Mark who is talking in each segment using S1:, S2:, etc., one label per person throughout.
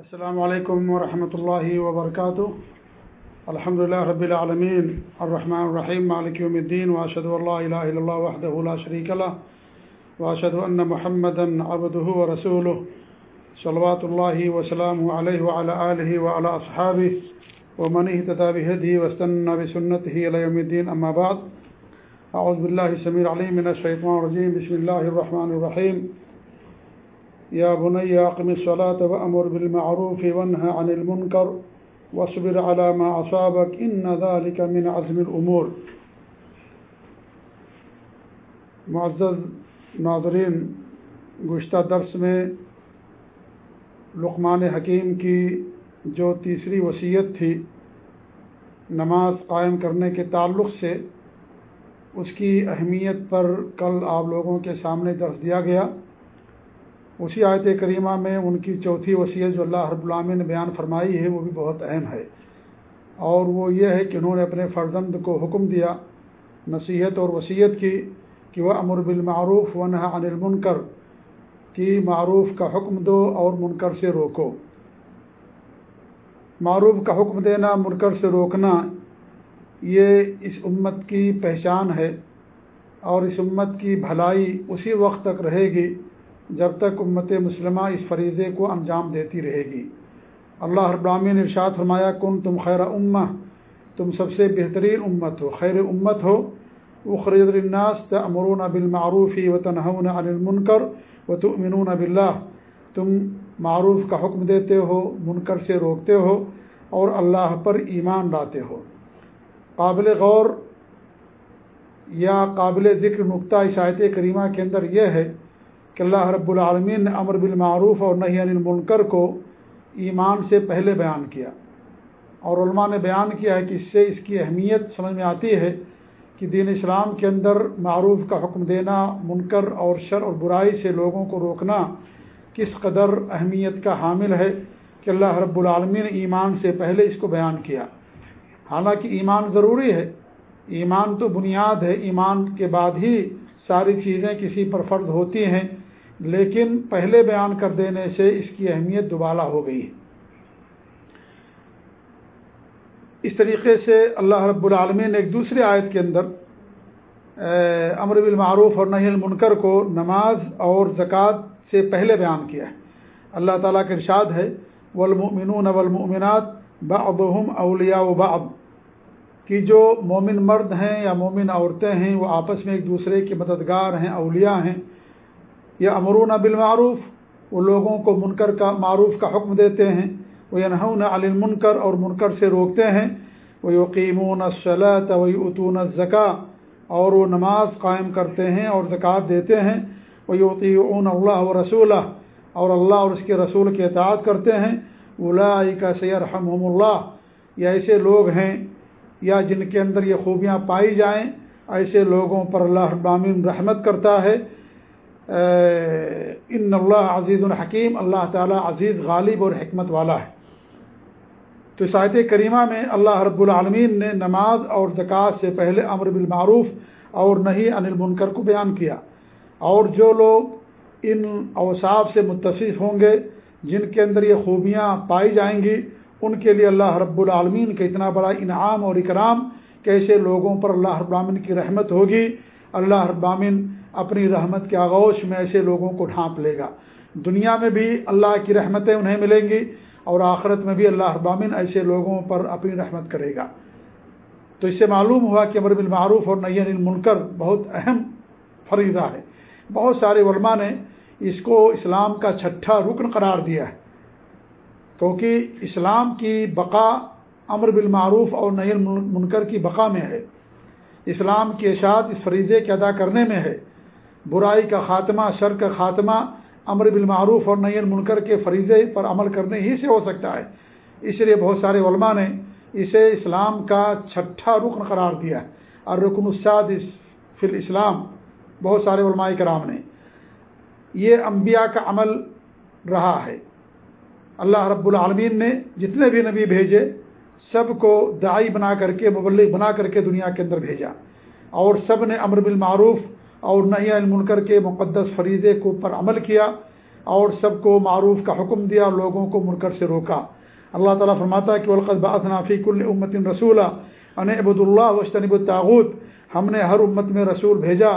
S1: السلام علیکم ورحمۃ اللہ وبرکاتہ۔ الحمد لله رب العالمين الرحمن الرحيم مالك يوم الدين واشهد ان لا اله الا الله وحده لا شريك له واشهد ان محمدا عبده ورسوله صلوات الله وسلامه عليه وعلى اله وعلى اصحابه ومن اهتدى بهديه واستنى بسنته الى يوم الدين اما بعد، اعوذ بالله السميع العليم من الشيطان الرجيم بسم الله الرحمن الرحيم يا بني اقم الصلاه وامر بالمعروف وانهى عن المنكر واصبر على ما اصابك ان ذلك من عزم الامور معزز ناظرین، گزشتہ درس میں لقمان حکیم کی جو تیسری وصیت تھی نماز قائم کرنے کے تعلق سے، اس کی اہمیت پر کل آپ لوگوں کے سامنے درس دیا گیا۔ اسی آیت کریمہ میں ان کی چوتھی وصیت جو اللہ رب العامن نے بیان فرمائی ہے وہ بھی بہت اہم ہے۔ اور وہ یہ ہے کہ انہوں نے اپنے فرزند کو حکم دیا، نصیحت اور وصیت کی کہ وہ امر بالمعروف ون عن المنکر کی معروف کا حکم دو اور منکر سے روکو۔ معروف کا حکم دینا، منکر سے روکنا، یہ اس امت کی پہچان ہے اور اس امت کی بھلائی اسی وقت تک رہے گی جب تک امت مسلمہ اس فریضے کو انجام دیتی رہے گی۔ اللہ ابرامی نے ارشاد فرمایا، کن تم خیر امہ، تم سب سے بہترین امت ہو، خیر امت ہو۔ وہ خرید الناس امرون بالمعروفی و تنہون عن المنکر و تؤمنون باللہ۔ تم معروف کا حکم دیتے ہو، منکر سے روکتے ہو اور اللہ پر ایمان لاتے ہو۔ قابل غور یا قابل ذکر نقطہ عشایت کریمہ کے اندر یہ ہے کہ اللہ رب العالمین نے امر بالمعروف اور نہیں المنکر کو ایمان سے پہلے بیان کیا۔ اور علماء نے بیان کیا ہے کہ اس سے اس کی اہمیت سمجھ میں آتی ہے کہ دین اسلام کے اندر معروف کا حکم دینا، منکر اور شر اور برائی سے لوگوں کو روکنا کس قدر اہمیت کا حامل ہے کہ اللہ رب العالمین نے ایمان سے پہلے اس کو بیان کیا۔ حالانکہ ایمان ضروری ہے۔ ایمان تو بنیاد ہے۔ ایمان کے بعد ہی ساری چیزیں کسی پر فرض ہوتی ہیں۔ لیکن پہلے بیان کر دینے سے اس کی اہمیت دوبالا ہو گئی ہے۔ اس طریقے سے اللہ رب العالمین نے ایک دوسری آیت کے اندر امر بالمعروف اور نہیں المنکر کو نماز اور زکوٰۃ سے پہلے بیان کیا ہے۔ اللہ تعالیٰ کا ارشاد ہے، والمؤمنون والمؤمنات بعضهم اولیاء و بعض۔ کہ جو مومن مرد ہیں یا مومن عورتیں ہیں، وہ آپس میں ایک دوسرے کے مددگار ہیں، اولیاء ہیں۔ یا امرون بالمعروف، وہ لوگوں کو منکر کا معروف کا حکم دیتے ہیں وہ ینہون علی المنکر اور منکر سے روکتے ہیں وہ یقیمون الصلاۃ و اتون الزکا اور وہ نماز قائم کرتے ہیں اور زکوٰۃ دیتے ہیں وہ یوقیون اللہ و رسول اور اللہ اور اس کے رسول کے اطاعت کرتے ہیں اولائی کا سیرحم اللہ یہ ایسے لوگ ہیں، یا جن کے اندر یہ خوبیاں پائی جائیں، ایسے لوگوں پر اللہ ابامین رحمت کرتا ہے ان اللہ عزیز الحکیم اللہ تعالیٰ عزیز، غالب اور حکمت والا ہے۔ تو ساحت کریمہ میں اللہ رب العالمین نے نماز اور زکوٰۃ سے پہلے امر بالمعروف اور نہیں انل منکر کو بیان کیا۔ اور جو لوگ ان اوصاف سے متصف ہوں گے، جن کے اندر یہ خوبیاں پائی جائیں گی، ان کے لیے اللہ رب العالمین کا اتنا بڑا انعام اور اکرام کیسے لوگوں پر اللہ رب العالمین کی رحمت ہوگی۔ اللہ رب العالمین اپنی رحمت کے آغوش میں ایسے لوگوں کو ڈھانپ لے گا۔ دنیا میں بھی اللہ کی رحمتیں انہیں ملیں گی اور آخرت میں بھی اللہ ابامن ایسے لوگوں پر اپنی رحمت کرے گا۔ تو اس سے معلوم ہوا کہ امر بالمعروف اور نین المنکر بہت اہم فریضہ ہے۔ بہت سارے علماء نے اس کو اسلام کا چھٹا رکن قرار دیا ہے۔ کیونکہ اسلام کی بقا امر بالمعروف اور نین منکر کی بقا میں ہے۔ اسلام کی اشاعت اس فریضے کے ادا کرنے میں ہے۔ برائی کا خاتمہ، شر کا خاتمہ، امر بالمعروف اور نین منکر کے فریضے پر عمل کرنے ہی سے ہو سکتا ہے۔ اس لیے بہت سارے علماء نے اسے اسلام کا چھٹا رکن قرار دیا ہے۔ اور رکن الساد فی الاسلام، بہت سارے علماء کرام نے۔ یہ انبیاء کا عمل رہا ہے۔ اللہ رب العالمین نے جتنے بھی نبی بھیجے، سب کو دائی بنا کر کے، مبلغ بنا کر کے دنیا کے اندر بھیجا۔ اور سب نے امر بالمعروف اور نہ المنکر کے مقدس فریضے کو پر عمل کیا اور سب کو معروف کا حکم دیا اور لوگوں کو منکر سے روکا۔ اللہ تعالیٰ فرماتا ہے کہ القص نافی کل امت رسول ان عبد اللہ وشتنب الطاغت ہم نے ہر امت میں رسول بھیجا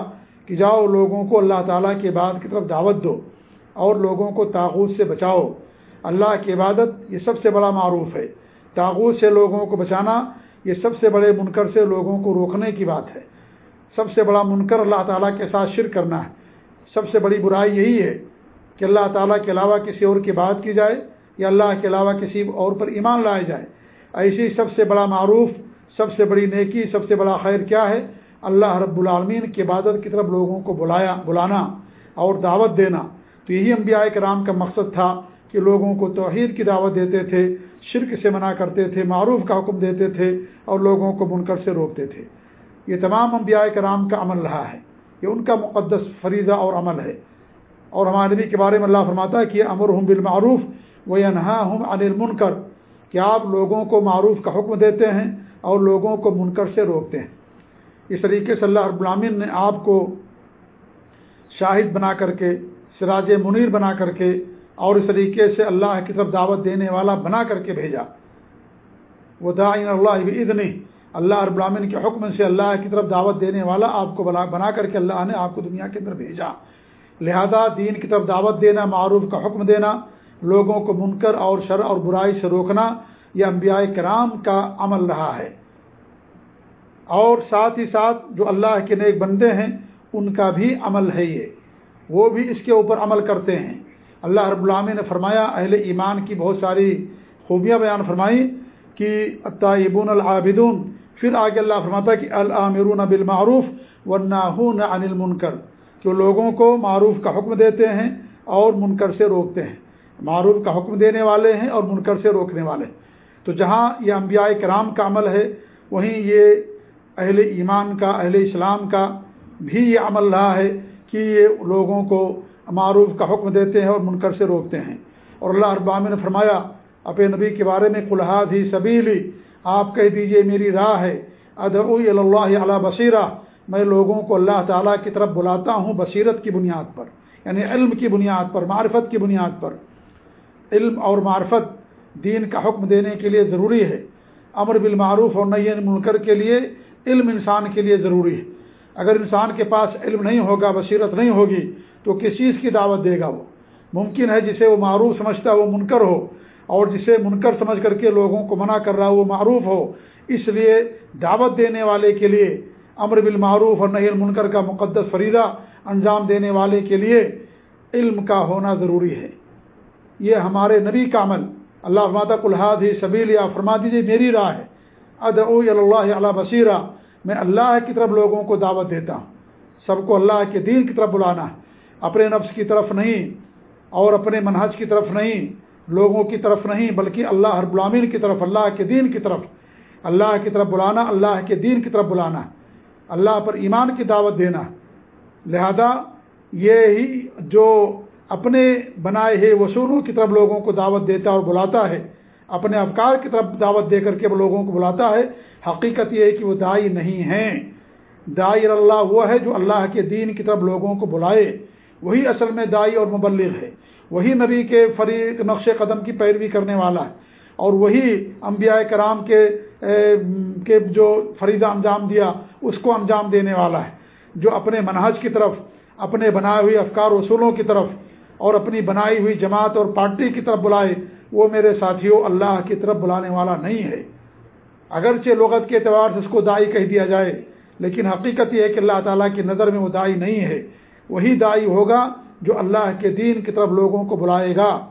S1: کہ جاؤ لوگوں کو اللہ تعالیٰ کی عبادت کی طرف دعوت دو اور لوگوں کو تاغوت سے بچاؤ۔ اللہ کی عبادت یہ سب سے بڑا معروف ہے۔ تاغوت سے لوگوں کو بچانا یہ سب سے بڑے منکر سے لوگوں کو روکنے کی بات ہے۔ سب سے بڑا منکر اللہ تعالیٰ کے ساتھ شرک کرنا ہے۔ سب سے بڑی برائی یہی ہے کہ اللہ تعالیٰ کے علاوہ کسی اور کی بات کی جائے یا اللہ کے علاوہ کسی اور پر ایمان لائے جائے۔ ایسی سب سے بڑا معروف، سب سے بڑی نیکی، سب سے بڑا خیر کیا ہے؟ اللہ رب العالمین کی عبادت کی طرف لوگوں کو بلایا، بلانا اور دعوت دینا۔ تو یہی انبیاء کرام کا مقصد تھا کہ لوگوں کو توحید کی دعوت دیتے تھے، شرک سے منع کرتے تھے، معروف کا حکم دیتے تھے اور لوگوں کو منکر سے روکتے تھے۔ یہ تمام انبیاء کرام کا عمل رہا ہے۔ یہ ان کا مقدس فریضہ اور عمل ہے۔ اور ہمارے نبی کے بارے میں اللہ فرماتا ہے کہ امر ہوں بالمعروف و انہا ہوں انل منکر کہ آپ لوگوں کو معروف کا حکم دیتے ہیں اور لوگوں کو منکر سے روکتے ہیں۔ اس طریقے سے اللہ رب العامن نے آپ کو شاہد بنا کر کے، سراج منیر بنا کر کے، اور اس طریقے سے اللہ کی طرف دعوت دینے والا بنا کر کے بھیجا۔ وہ دائن اللہ ادنی اللہ رب العامن کے حکم سے اللہ کی طرف دعوت دینے والا آپ کو بنا کر کے اللہ نے آپ کو دنیا کے اندر بھیجا۔ لہذا دین کی طرف دعوت دینا، معروف کا حکم دینا، لوگوں کو منکر اور شر اور برائی سے روکنا یہ انبیاء کرام کا عمل رہا ہے۔ اور ساتھ ہی ساتھ جو اللہ کے نیک بندے ہیں، ان کا بھی عمل ہے یہ۔ وہ بھی اس کے اوپر عمل کرتے ہیں۔ اللہ رب العامی نے فرمایا، اہل ایمان کی بہت ساری خوبیاں بیان فرمائی کہ عطابون العابدون پھر آگے اللہ فرماتا کہ العامرون بالمعروف ورناہون عن المنکر، جو لوگوں کو معروف کا حکم دیتے ہیں اور منکر سے روکتے ہیں۔ معروف کا حکم دینے والے ہیں اور منکر سے روکنے والے ہیں۔ تو جہاں یہ انبیاء کرام کا عمل ہے، وہیں یہ اہل ایمان کا، اہل اسلام کا بھی یہ عمل رہا ہے کہ یہ لوگوں کو معروف کا حکم دیتے ہیں اور منکر سے روکتے ہیں۔ اور اللہ اربام نے فرمایا، اپنے نبی کے بارے میں کلحاد ہی سبیلی آپ کہہ دیجیے میری راہ ہے۔ ادعو اللہ علیہ بصیرہ۔ میں لوگوں کو اللہ تعالیٰ کی طرف بلاتا ہوں بصیرت کی بنیاد پر یعنی علم کی بنیاد پر، معرفت کی بنیاد پر۔ علم اور معرفت دین کا حکم دینے کے لیے ضروری ہے۔ امر بالمعروف اور نئی منکر کے لیے علم انسان کے لیے ضروری ہے۔ اگر انسان کے پاس علم نہیں ہوگا، بصیرت نہیں ہوگی، تو کس چیز کی دعوت دے گا وہ؟ ممکن ہے جسے وہ معروف سمجھتا ہے وہ منکر ہو اور جسے منکر سمجھ کر کے لوگوں کو منع کر رہا وہ معروف ہو۔ اس لیے دعوت دینے والے کے لیے امر بالمعروف اور نہی المنکر کا مقدس فریضہ انجام دینے والے کے لیے علم کا ہونا ضروری ہے۔ یہ ہمارے نبی کا عمل۔ اللہ ماتا الحاد ہی سبیل یا فرما دیجیے میری راہ ہے۔ ادعو اللہ علیہ بصیرہ۔ میں اللہ کی طرف لوگوں کو دعوت دیتا ہوں۔ سب کو اللہ کے دین کی طرف بلانا ہے۔ اپنے نفس کی طرف نہیں اور اپنے منہج کی طرف نہیں۔ لوگوں کی طرف نہیں، بلکہ اللہ ہر غلامین کی طرف، اللہ کے دین کی طرف۔ اللہ کی طرف بلانا، اللہ کے دین کی طرف بلانا۔ اللہ پر ایمان کی دعوت دینا۔ لہذا یہ ہی جو اپنے بنائے ہوئے وصولوں کی طرف لوگوں کو دعوت دیتا اور بلاتا ہے، اپنے افکار کی طرف دعوت دے کر کے لوگوں کو بلاتا ہے، حقیقت یہ ہے کہ وہ دائی نہیں ہیں۔ دائی اللہ وہ ہے جو اللہ کے دین کی طرف لوگوں کو بلائے۔ وہی اصل میں دائی اور مبلغ ہے۔ وہی نبی کے فریق نقش قدم کی پیروی کرنے والا ہے۔ اور وہی انبیاء کرام کے کے جو فریضہ انجام دیا، اس کو انجام دینے والا ہے۔ جو اپنے منہج کی طرف، اپنے بنائے ہوئے افکار اصولوں کی طرف اور اپنی بنائی ہوئی جماعت اور پارٹی کی طرف بلائے، وہ میرے ساتھیوں اللہ کی طرف بلانے والا نہیں ہے۔ اگرچہ لغت کے اعتبار سے اس کو دائی کہہ دیا جائے، لیکن حقیقت یہ ہے کہ اللہ تعالیٰ کی نظر میں وہ دائی نہیں ہے۔ وہی دائی ہوگا جو اللہ کے دین کی طرف لوگوں کو بلائے گا۔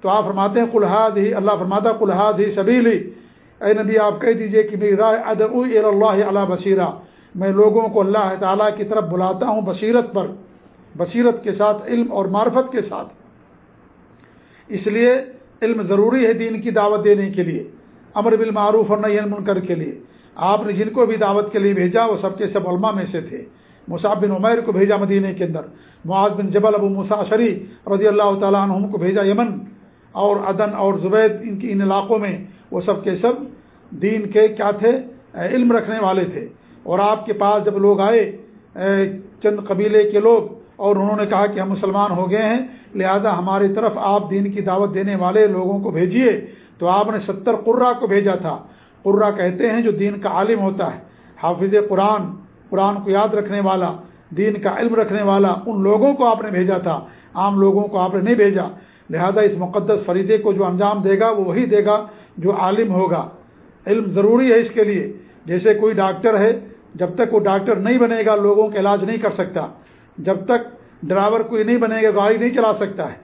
S1: تو آپ فرماتے ہیں کلحاد ہی اللہ فرماتا کلحاد ہی سبیلی۔ اے نبی، آپ کہہ دیجیے کہ میری رائے ادعو اللہ علیہ بصیرہ۔ میں لوگوں کو اللہ تعالیٰ کی طرف بلاتا ہوں بصیرت پر، بصیرت کے ساتھ، علم اور معرفت کے ساتھ۔ اس لیے علم ضروری ہے دین کی دعوت دینے کے لیے، امر بالمعروف اور نئی منکر کے لیے۔ آپ نے جن کو بھی دعوت کے لیے بھیجا، وہ سب کے سب علماء میں سے تھے۔ مصعب بن عمیر کو بھیجا مدینہ کے اندر، معاذ بن جبل ابو مساشری رضی اللہ تعالیٰ عنہ کو بھیجا یمن اور عدن اور زبید ان کی ان علاقوں میں وہ سب کے سب دین کے کیا تھے؟ علم رکھنے والے تھے۔ اور آپ کے پاس جب لوگ آئے چند قبیلے کے لوگ، اور انہوں نے کہا کہ ہم مسلمان ہو گئے ہیں، لہذا ہماری طرف آپ دین کی دعوت دینے والے لوگوں کو بھیجیے تو آپ نے ستر قرہ کو بھیجا تھا۔ قرہ کہتے ہیں جو دین کا عالم ہوتا ہے، حافظ قرآن قرآن کو یاد رکھنے والا، دین کا علم رکھنے والا ان لوگوں کو آپ نے بھیجا تھا۔ عام لوگوں کو آپ نے نہیں بھیجا۔ لہذا اس مقدس فریضے کو جو انجام دے گا، وہ وہی دے گا جو عالم ہوگا۔ علم ضروری ہے اس کے لیے۔ جیسے کوئی ڈاکٹر ہے، جب تک وہ ڈاکٹر نہیں بنے گا، لوگوں کا علاج نہیں کر سکتا۔ جب تک ڈرائیور کوئی نہیں بنے گا، گاڑی نہیں چلا سکتا ہے۔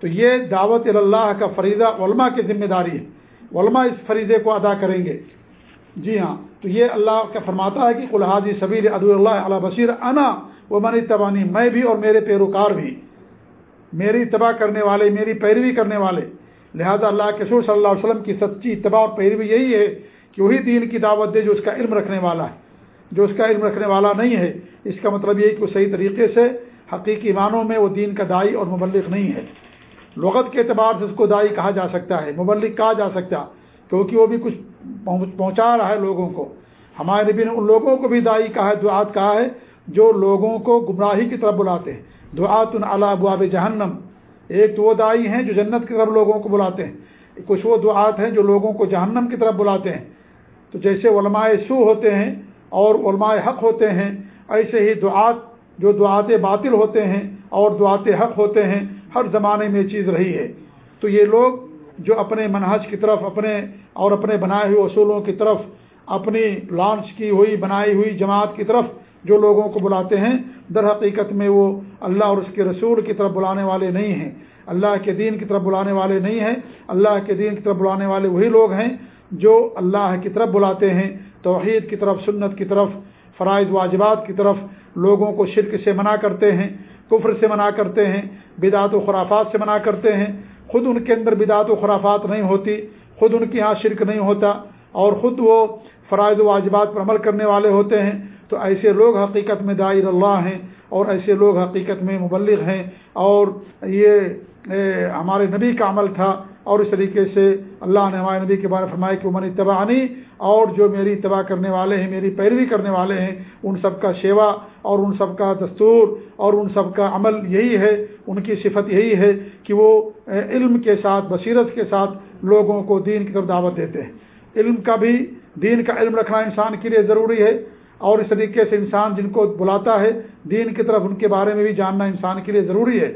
S1: تو یہ دعوت اللہ کا فریضہ، علماء کی ذمہ داری ہے۔ علماء اس فریضے کو ادا کریں گے۔ جی ہاں۔ تو یہ اللہ کا فرماتا ہے کہ قلحاظی صبیر ادو اللہ علیہ بشیر انا وہ منی تبانی میں بھی اور میرے پیروکار بھی، میری اتباع کرنے والے، میری پیروی کرنے والے۔ لہذا اللہ کے سور صلی اللہ علیہ وسلم کی سچی اتباع اور پیروی یہی ہے کہ وہی دین کی دعوت دے جو اس کا علم رکھنے والا ہے۔ جو اس کا علم رکھنے والا نہیں ہے، اس کا مطلب یہ کہ وہ صحیح طریقے سے حقیقی معنوں میں وہ دین کا دائی اور مبلغ نہیں ہے۔ لغت کے اعتبار سے اس کو دائی کہا جا سکتا ہے، مبلغ کہا جا سکتا، کیونکہ وہ بھی کچھ پہنچا رہا ہے لوگوں کو۔ ہمارے نبی نے ان لوگوں کو بھی دائی کہا ہے، دعات کہا ہے، جو لوگوں کو گمراہی کی طرف بلاتے ہیں۔ دعات اللہ ابواب جہنم۔ ایک تو وہ دائی ہیں جو جنت کی طرف لوگوں کو بلاتے ہیں۔ کچھ وہ دعات ہیں جو لوگوں کو جہنم کی طرف بلاتے ہیں۔ تو جیسے علماء سو ہوتے ہیں اور علماء حق ہوتے ہیں، ایسے ہی دعات جو دعات باطل ہوتے ہیں اور دعات حق ہوتے ہیں، ہر زمانے میں چیز رہی ہے۔ تو یہ لوگ جو اپنے منہج کی طرف، اپنے اور اپنے بنائے ہوئے اصولوں کی طرف، اپنی لانچ کی ہوئی، بنائی ہوئی جماعت کی طرف جو لوگوں کو بلاتے ہیں، در حقیقت میں وہ اللہ اور اس کے رسول کی طرف بلانے والے نہیں ہیں۔ اللہ کے دین کی طرف بلانے والے نہیں ہیں۔ اللہ کے دین کی طرف بلانے والے وہی لوگ ہیں جو اللہ کی طرف بلاتے ہیں۔ توحید کی طرف، سنت کی طرف، فرائض، واجبات کی طرف لوگوں کو شرک سے منع کرتے ہیں، کفر سے منع کرتے ہیں، بدعت و خرافات سے منع کرتے ہیں۔ خود ان کے اندر بدعت و خرافات نہیں ہوتی، خود ان کے یہاں شرک نہیں ہوتا، اور خود وہ فرائض و واجبات پر عمل کرنے والے ہوتے ہیں، تو ایسے لوگ حقیقت میں دائر اللہ ہیں، اور ایسے لوگ حقیقت میں مبلغ ہیں، اور یہ ہمارے نبی کا عمل تھا اور اس طریقے سے اللہ نے ہمارے نبی کے بارے فرمایا کہ عمر اتباعنی اور جو میری اتباع کرنے والے ہیں، میری پیروی کرنے والے ہیں، ان سب کا شیوا اور ان سب کا دستور اور ان سب کا عمل یہی ہے، ان کی صفت یہی ہے کہ وہ علم کے ساتھ، بصیرت کے ساتھ لوگوں کو دین کی طرف دعوت دیتے ہیں۔ علم کا بھی، دین کا علم رکھنا انسان کے لیے ضروری ہے اور اس طریقے سے انسان جن کو بلاتا ہے، دین کی طرف ان کے بارے میں بھی جاننا انسان کے لیے ضروری ہے۔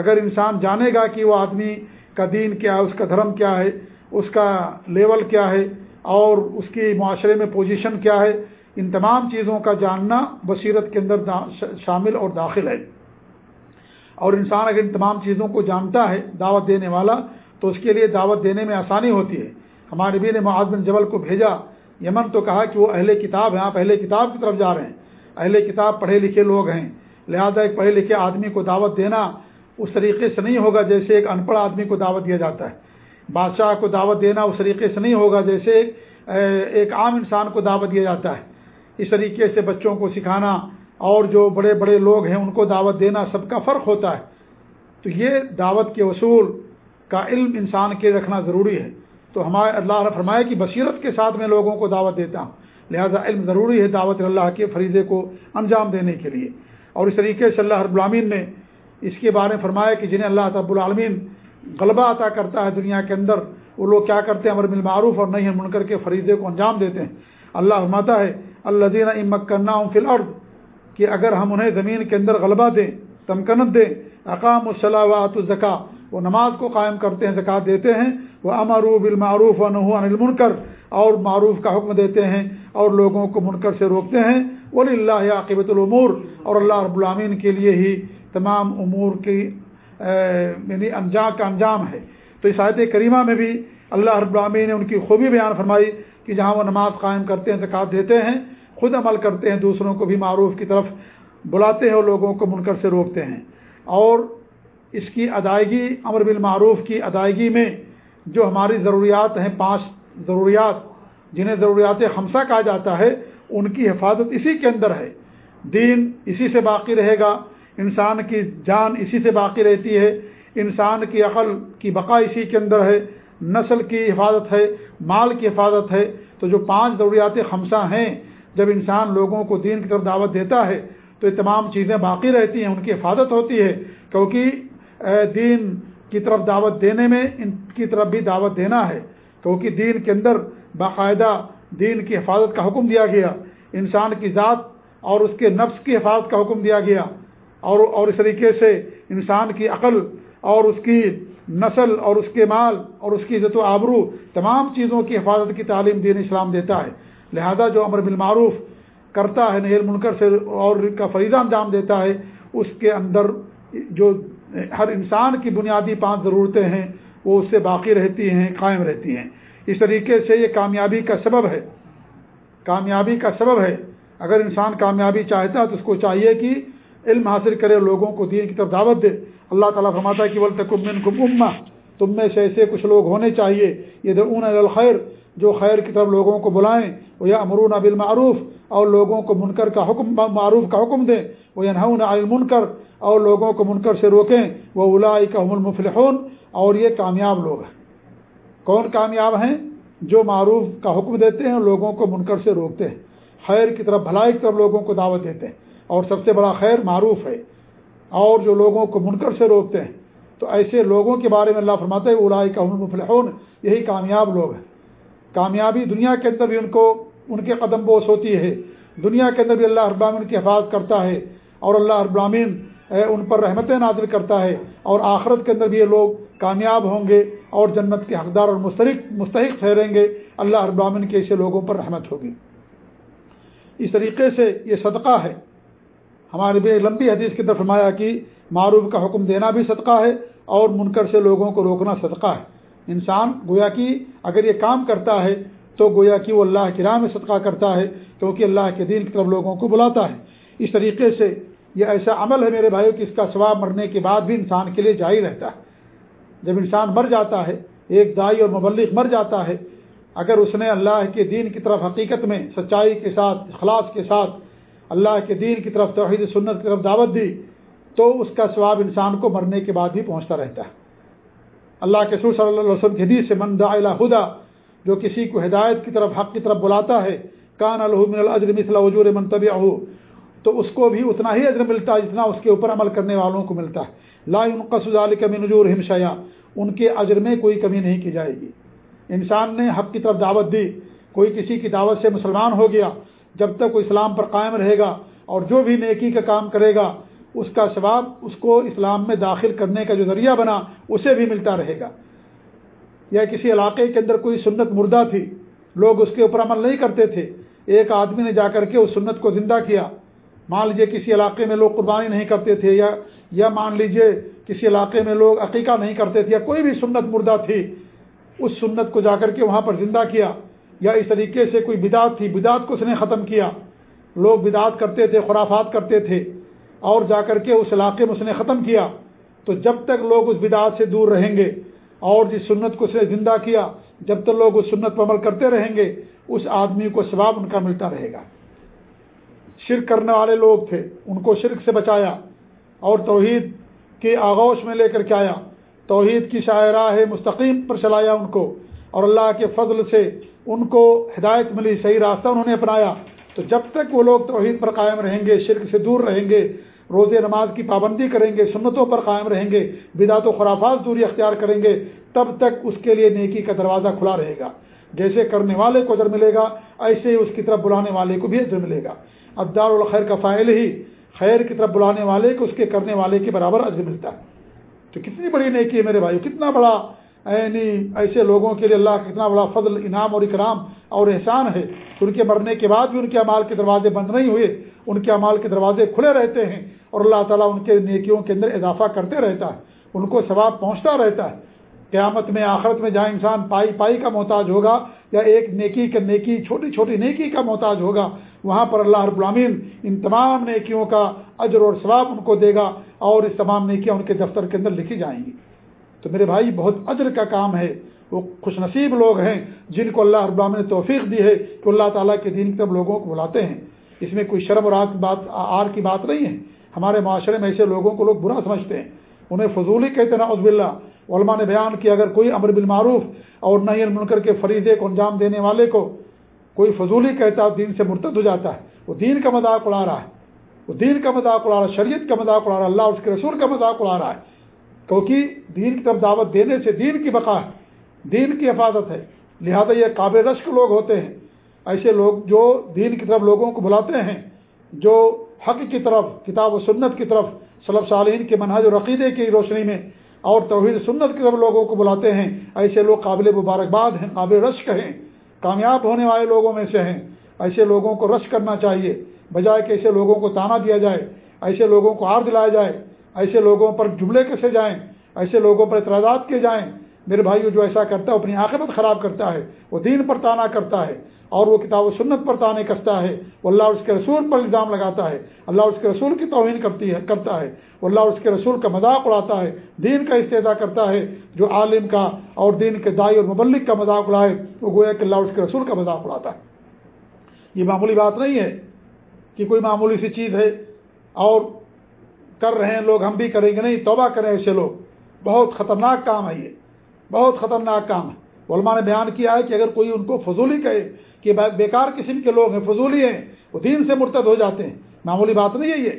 S1: اگر انسان جانے گا کہ وہ آدمی کا دین کیا ہے، اس کا دھرم کیا ہے، اس کا لیول کیا ہے، اور اس کی معاشرے میں پوزیشن کیا ہے، ان تمام چیزوں کا جاننا بصیرت کے اندر شامل اور داخل ہے۔ اور انسان اگر ان تمام چیزوں کو جانتا ہے، دعوت دینے والا، تو اس کے لیے دعوت دینے میں آسانی ہوتی ہے۔ ہمارے نبی نے بن جبل کو بھیجا، یمن تو کہا کہ وہ اہل کتاب ہیں، آپ اہل کتاب کی طرف جا رہے ہیں۔ اہل کتاب پڑھے لکھے لوگ ہیں، لہذا ایک پڑھے لکھے آدمی کو دعوت دینا اس طریقے سے نہیں ہوگا جیسے ایک ان پڑھ آدمی کو دعوت دیا جاتا ہے۔ بادشاہ کو دعوت دینا اس طریقے سے نہیں ہوگا جیسے ایک عام انسان کو دعوت دیا جاتا ہے۔ اس طریقے سے بچوں کو سکھانا اور جو بڑے بڑے لوگ ہیں ان کو دعوت دینا سب کا فرق ہوتا ہے۔ تو یہ دعوت کے اصول کا علم انسان کے رکھنا ضروری ہے۔ تو ہمارے اللہ نے فرمایا کہ بصیرت کے ساتھ میں لوگوں کو دعوت دیتا ہوں۔ لہذا علم ضروری ہے دعوت اللہ کے فریضے کو انجام دینے کے لیے۔ اور اس طریقے سے اللہ رب العالمین نے اس کے بارے میں فرمایا کہ جنہیں اللہ رب العالمین غلبہ عطا کرتا ہے دنیا کے اندر، وہ لوگ کیا کرتے ہیں؟ امر بالمعروف اور نہیں منکر کے فریضے کو انجام دیتے ہیں۔ اللہ فرماتا ہے اللہ دین امک کرنا فی الارض، کہ اگر ہم انہیں زمین کے اندر غلبہ دیں، تمکنت دیں اقام الصلاوات الزکا وہ نماز کو قائم کرتے ہیں زکوٰۃ دیتے ہیں وہ امرو بالمعروف و نحو عن المنکر، اور معروف کا حکم دیتے ہیں، اور لوگوں کو منکر سے روکتے ہیں۔ ولی اللہ عاقبۃ العمور اور اللہ رب العامین کے لیے ہی تمام امور کی یعنی انجام کا انجام ہے۔ تو اس آیت کریمہ میں بھی اللہ رب العامین نے ان کی خوبی بیان فرمائی کہ جہاں وہ نماز قائم کرتے ہیں، زکوٰۃ دیتے ہیں، خود عمل کرتے ہیں، دوسروں کو بھی معروف کی طرف بلاتے ہیں اور لوگوں کو منکر سے روکتے ہیں۔ اور اس کی ادائیگی، امر بالمعروف کی ادائیگی میں جو ہماری ضروریات ہیں، پانچ ضروریات، جنہیں ضروریات خمسہ کہا جاتا ہے، ان کی حفاظت اسی کے اندر ہے۔ دین اسی سے باقی رہے گا۔ انسان کی جان اسی سے باقی رہتی ہے، انسان کی عقل کی بقا اسی کے اندر ہے، نسل کی حفاظت ہے، مال کی حفاظت ہے۔ تو جو پانچ ضروریات خمسہ ہیں، جب انسان لوگوں کو دین کی طرف دعوت دیتا ہے، تو یہ تمام چیزیں باقی رہتی ہیں، ان کی حفاظت ہوتی ہے۔ کیونکہ دین کی طرف دعوت دینے میں، ان کی طرف بھی دعوت دینا ہے۔ کیونکہ دین کے اندر باقاعدہ دین کی حفاظت کا حکم دیا گیا۔ انسان کی ذات اور اس کے نفس کی حفاظت کا حکم دیا گیا۔ اور اور اس طریقے سے انسان کی عقل اور اس کی نسل اور اس کے مال اور اس کی عزت و آبرو تمام چیزوں کی حفاظت کی تعلیم دین اسلام دیتا ہے۔ لہذا جو امر بالمعروف کرتا ہے نہیل منکر سے اور کا فریضہ انجام دیتا ہے، اس کے اندر جو ہر انسان کی بنیادی پانچ ضرورتیں ہیں، وہ اس سے باقی رہتی ہیں، قائم رہتی ہیں۔ اس طریقے سے یہ کامیابی کا سبب ہے۔ کامیابی کا سبب ہے۔ اگر انسان کامیابی چاہتا ہے تو اس کو چاہیے کہ علم حاصل کرے لوگوں کو دین کی طرف دعوت دے۔ اللہ تعالیٰ فرماتا ہے کہ ولتکمن کم اما تم میں سے ایسے کچھ لوگ ہونے چاہیے۔ یہ درون الخیر، جو خیر کی طرف لوگوں کو بلائیں۔ وہ یا امرون بالمعروف، اور لوگوں کو منکر کا حکم، معروف کا حکم دیں۔ وہ انہون المنکر، اور لوگوں کو منکر سے روکیں۔ وہ الائی کا المفلحون، اور یہ کامیاب لوگ ہیں۔ کون کامیاب ہیں؟ جو معروف کا حکم دیتے ہیں لوگوں کو منکر سے روکتے ہیں۔ خیر کی طرف، بھلائی کی طرف لوگوں کو دعوت دیتے ہیں۔ اور سب سے بڑا خیر معروف ہے۔ اور جو لوگوں کو منکر سے روکتے ہیں، تو ایسے لوگوں کے بارے میں اللہ فرماتے ہیں الائی کا المفلحون، یہی کامیاب لوگ ہیں۔ کامیابی دنیا کے اندر بھی ان کو، ان کے قدم بوس ہوتی ہے۔ دنیا کے اندر بھی اللہ ابرامین کی حفاظت کرتا ہے۔ اور اللہ ابرامین ان پر رحمتیں نازل کرتا ہے۔ اور آخرت کے اندر بھی یہ لوگ کامیاب ہوں گے اور جنت کے حقدار اور مستحق مستحق ٹھہریں گے۔ اللہ ابرامین کے ایسے لوگوں پر رحمت ہوگی۔ اس طریقے سے یہ صدقہ ہے۔ ہمارے بھی لمبی حدیث کی طرف فرمایا کہ معروف کا حکم دینا بھی صدقہ ہے اور منکر سے لوگوں کو روکنا صدقہ ہے۔ انسان گویا کہ اگر یہ کام کرتا ہے تو گویا کہ وہ اللہ کی راہ میں صدقہ کرتا ہے، کیونکہ اللہ کے دین کی طرف لوگوں کو بلاتا ہے۔ اس طریقے سے یہ ایسا عمل ہے میرے بھائیوں کہ اس کا ثواب مرنے کے بعد بھی انسان کے لیے جاری رہتا ہے۔ جب انسان مر جاتا ہے، ایک دائی اور مبلغ مر جاتا ہے، اگر اس نے اللہ کے دین کی طرف حقیقت میں سچائی کے ساتھ، اخلاص کے ساتھ اللہ کے دین کی طرف، توحید سنت کی طرف دعوت دی، تو اس کا ثواب انسان کو مرنے کے بعد بھی پہنچتا رہتا ہے۔ اللہ کے سور صلی اللہ علیہ وسلم حدیث سے من دعا خدا جو کسی کو ہدایت کی طرف، حق کی طرف بلاتا ہے، کان الحمن الجر مثلا وجور منتبع ہو تو اس کو بھی اتنا ہی عزر ملتا ہے جتنا اس کے اوپر عمل کرنے والوں کو ملتا ہے۔ لا قصال کمی نجور ہمشیا ان کے اجر میں کوئی کمی نہیں کی جائے گی۔ انسان نے حق کی طرف دعوت دی، کوئی کسی کی دعوت سے مسلمان ہو گیا جب تک وہ اسلام پر قائم رہے گا اور جو بھی نیکی کا کام کرے گا، اس کا ثواب اس کو اسلام میں داخل کرنے کا جو ذریعہ بنا، اسے بھی ملتا رہے گا۔ یا کسی علاقے کے اندر کوئی سنت مردہ تھی، لوگ اس کے اوپر عمل نہیں کرتے تھے، ایک آدمی نے جا کر کے اس سنت کو زندہ کیا۔ مان لیجیے کسی علاقے میں لوگ قربانی نہیں کرتے تھے، یا یا مان لیجیے کسی علاقے میں لوگ عقیقہ نہیں کرتے تھے، یا کوئی بھی سنت مردہ تھی، اس سنت کو جا کر کے وہاں پر زندہ کیا۔ یا اس طریقے سے کوئی بدعت تھی، بدعت کو اس نے ختم کیا۔ لوگ بدعت کرتے تھے، خرافات کرتے تھے، اور جا کر کے اس علاقے میں اس نے ختم کیا۔ تو جب تک لوگ اس بدعت سے دور رہیں گے اور جس سنت کو اس نے زندہ کیا، جب تک لوگ اس سنت پر عمل کرتے رہیں گے، اس آدمی کو ثواب ان کا ملتا رہے گا۔ شرک کرنے والے لوگ تھے، ان کو شرک سے بچایا۔ اور توحید کے آغوش میں لے کر کے آیا۔ توحید کی شاعراہ مستقیم پر چلایا ان کو۔ اور اللہ کے فضل سے ان کو ہدایت ملی، صحیح راستہ انہوں نے اپنایا۔ تو جب تک وہ لوگ توحید پر قائم رہیں گے، شرک سے دور رہیں گے، روزے نماز کی پابندی کریں گے، سنتوں پر قائم رہیں گے، بدعت و خرافات دوری اختیار کریں گے، تب تک اس کے لیے نیکی کا دروازہ کھلا رہے گا۔ جیسے کرنے والے کو ادھر ملے گا، ایسے ہی اس کی طرف بلانے والے کو بھی ادھر ملے گا۔ اب دار الخیر کا فائل ہی خیر کی طرف بلانے والے کو اس کے کرنے والے کے برابر ادھر ملتا ہے۔ تو کتنی بڑی نیکی ہے میرے بھائی کتنا بڑا یعنی ایسے لوگوں کے لیے اللہ کا کتنا بڑا فضل، انعام اور اکرام اور احسان ہے۔ ان کے مرنے کے بعد بھی ان کے امال کے دروازے بند نہیں ہوئے۔ ان کے امال کے دروازے کھلے رہتے ہیں اور اللہ تعالیٰ ان کے نیکیوں کے اندر اضافہ کرتے رہتا ہے۔ ان کو ثواب پہنچتا رہتا ہے۔ قیامت میں، آخرت میں جہاں انسان پائی پائی کا محتاج ہوگا یا ایک نیکی کا نیکی، چھوٹی چھوٹی نیکی کا محتاج ہوگا، وہاں پر اللہ رب العامین ان تمام نیکیوں کا اجر اور ثواب ان کو دے گا اور اس تمام نیکیاں ان کے دفتر کے اندر لکھی جائیں گی۔ تو میرے بھائی، بہت اجر کا کام ہے۔ وہ خوش نصیب لوگ ہیں جن کو اللہ رب العالمین نے توفیق دی ہے کہ اللہ تعالیٰ کے دین کی طرف لوگوں کو بلاتے ہیں۔ اس میں کوئی شرم اور آگ بات، آر کی بات نہیں ہے۔ ہمارے معاشرے میں ایسے لوگوں کو لوگ برا سمجھتے ہیں۔ انہیں فضولی کہتے ہیں عزب اللہ علماء نے بیان کیا، اگر کوئی امر بالمعروف اور نئی المنکر کے فریضے کو انجام دینے والے کو کوئی فضولی کہتا ہے دین سے مرتد ہو جاتا ہے۔ وہ دین کا مذاق اڑا رہا ہے۔ وہ دین کا مذاق اڑا رہا ہے، شریعت کا مذاق اڑا رہا ہے، اللہ اس کے رسول کا مذاق اڑا رہا ہے۔ کیونکہ دین کی طرف دعوت دینے سے دین کی بقا ہے، دین کی حفاظت ہے۔ لہذا یہ قابل رشک لوگ ہوتے ہیں۔ ایسے لوگ جو دین کی طرف لوگوں کو بلاتے ہیں، جو حق کی طرف، کتاب و سنت کی طرف صلب صالحین کے منہج و عقیدے کی روشنی میں اور توحید سنت کی طرف لوگوں کو بلاتے ہیں، ایسے لوگ قابل مبارکباد ہیں، قابل رشک ہیں، کامیاب ہونے والے لوگوں میں سے ہیں۔ ایسے لوگوں کو رش کرنا چاہیے، بجائے کہ ایسے لوگوں کو تانا دیا جائے، ایسے لوگوں کو آر دلایا جائے۔ ایسے لوگوں پر جملے کیسے جائیں؟ ایسے لوگوں پر اعتراضات کیے جائیں؟ میرے بھائی جو ایسا کرتا ہے، اپنی عاقبت خراب کرتا ہے، وہ دین پر تانا کرتا ہے اور وہ کتاب و سنت پر تانے کستا ہے۔ وہ اللہ اس کے رسول پر الزام لگاتا ہے۔ اللہ اس کے رسول کی توہین کرتی ہے، کرتا ہے۔ وہ اللہ اس کے رسول کا مذاق اڑاتا ہے، دین کا استدا کرتا ہے۔ جو عالم کا اور دین کے دائی اور مبلک کا مذاق اڑائے، وہ گویا کہ اللہ اس کے رسول کا مذاق اڑاتا ہے۔ یہ معمولی بات نہیں ہے کہ کوئی معمولی سی چیز ہے اور کر رہے ہیں، لوگ ہم بھی کریں گے نہیں، توبہ کریں ایسے لوگ۔ بہت خطرناک کام ہے یہ۔ بہت خطرناک کام ہے۔ علماء نے بیان کیا ہے کہ اگر کوئی ان کو فضولی کہے کہ بیکار قسم کے لوگ ہیں، فضولی ہیں، وہ دین سے مرتد ہو جاتے ہیں۔ معمولی بات نہیں ہے یہ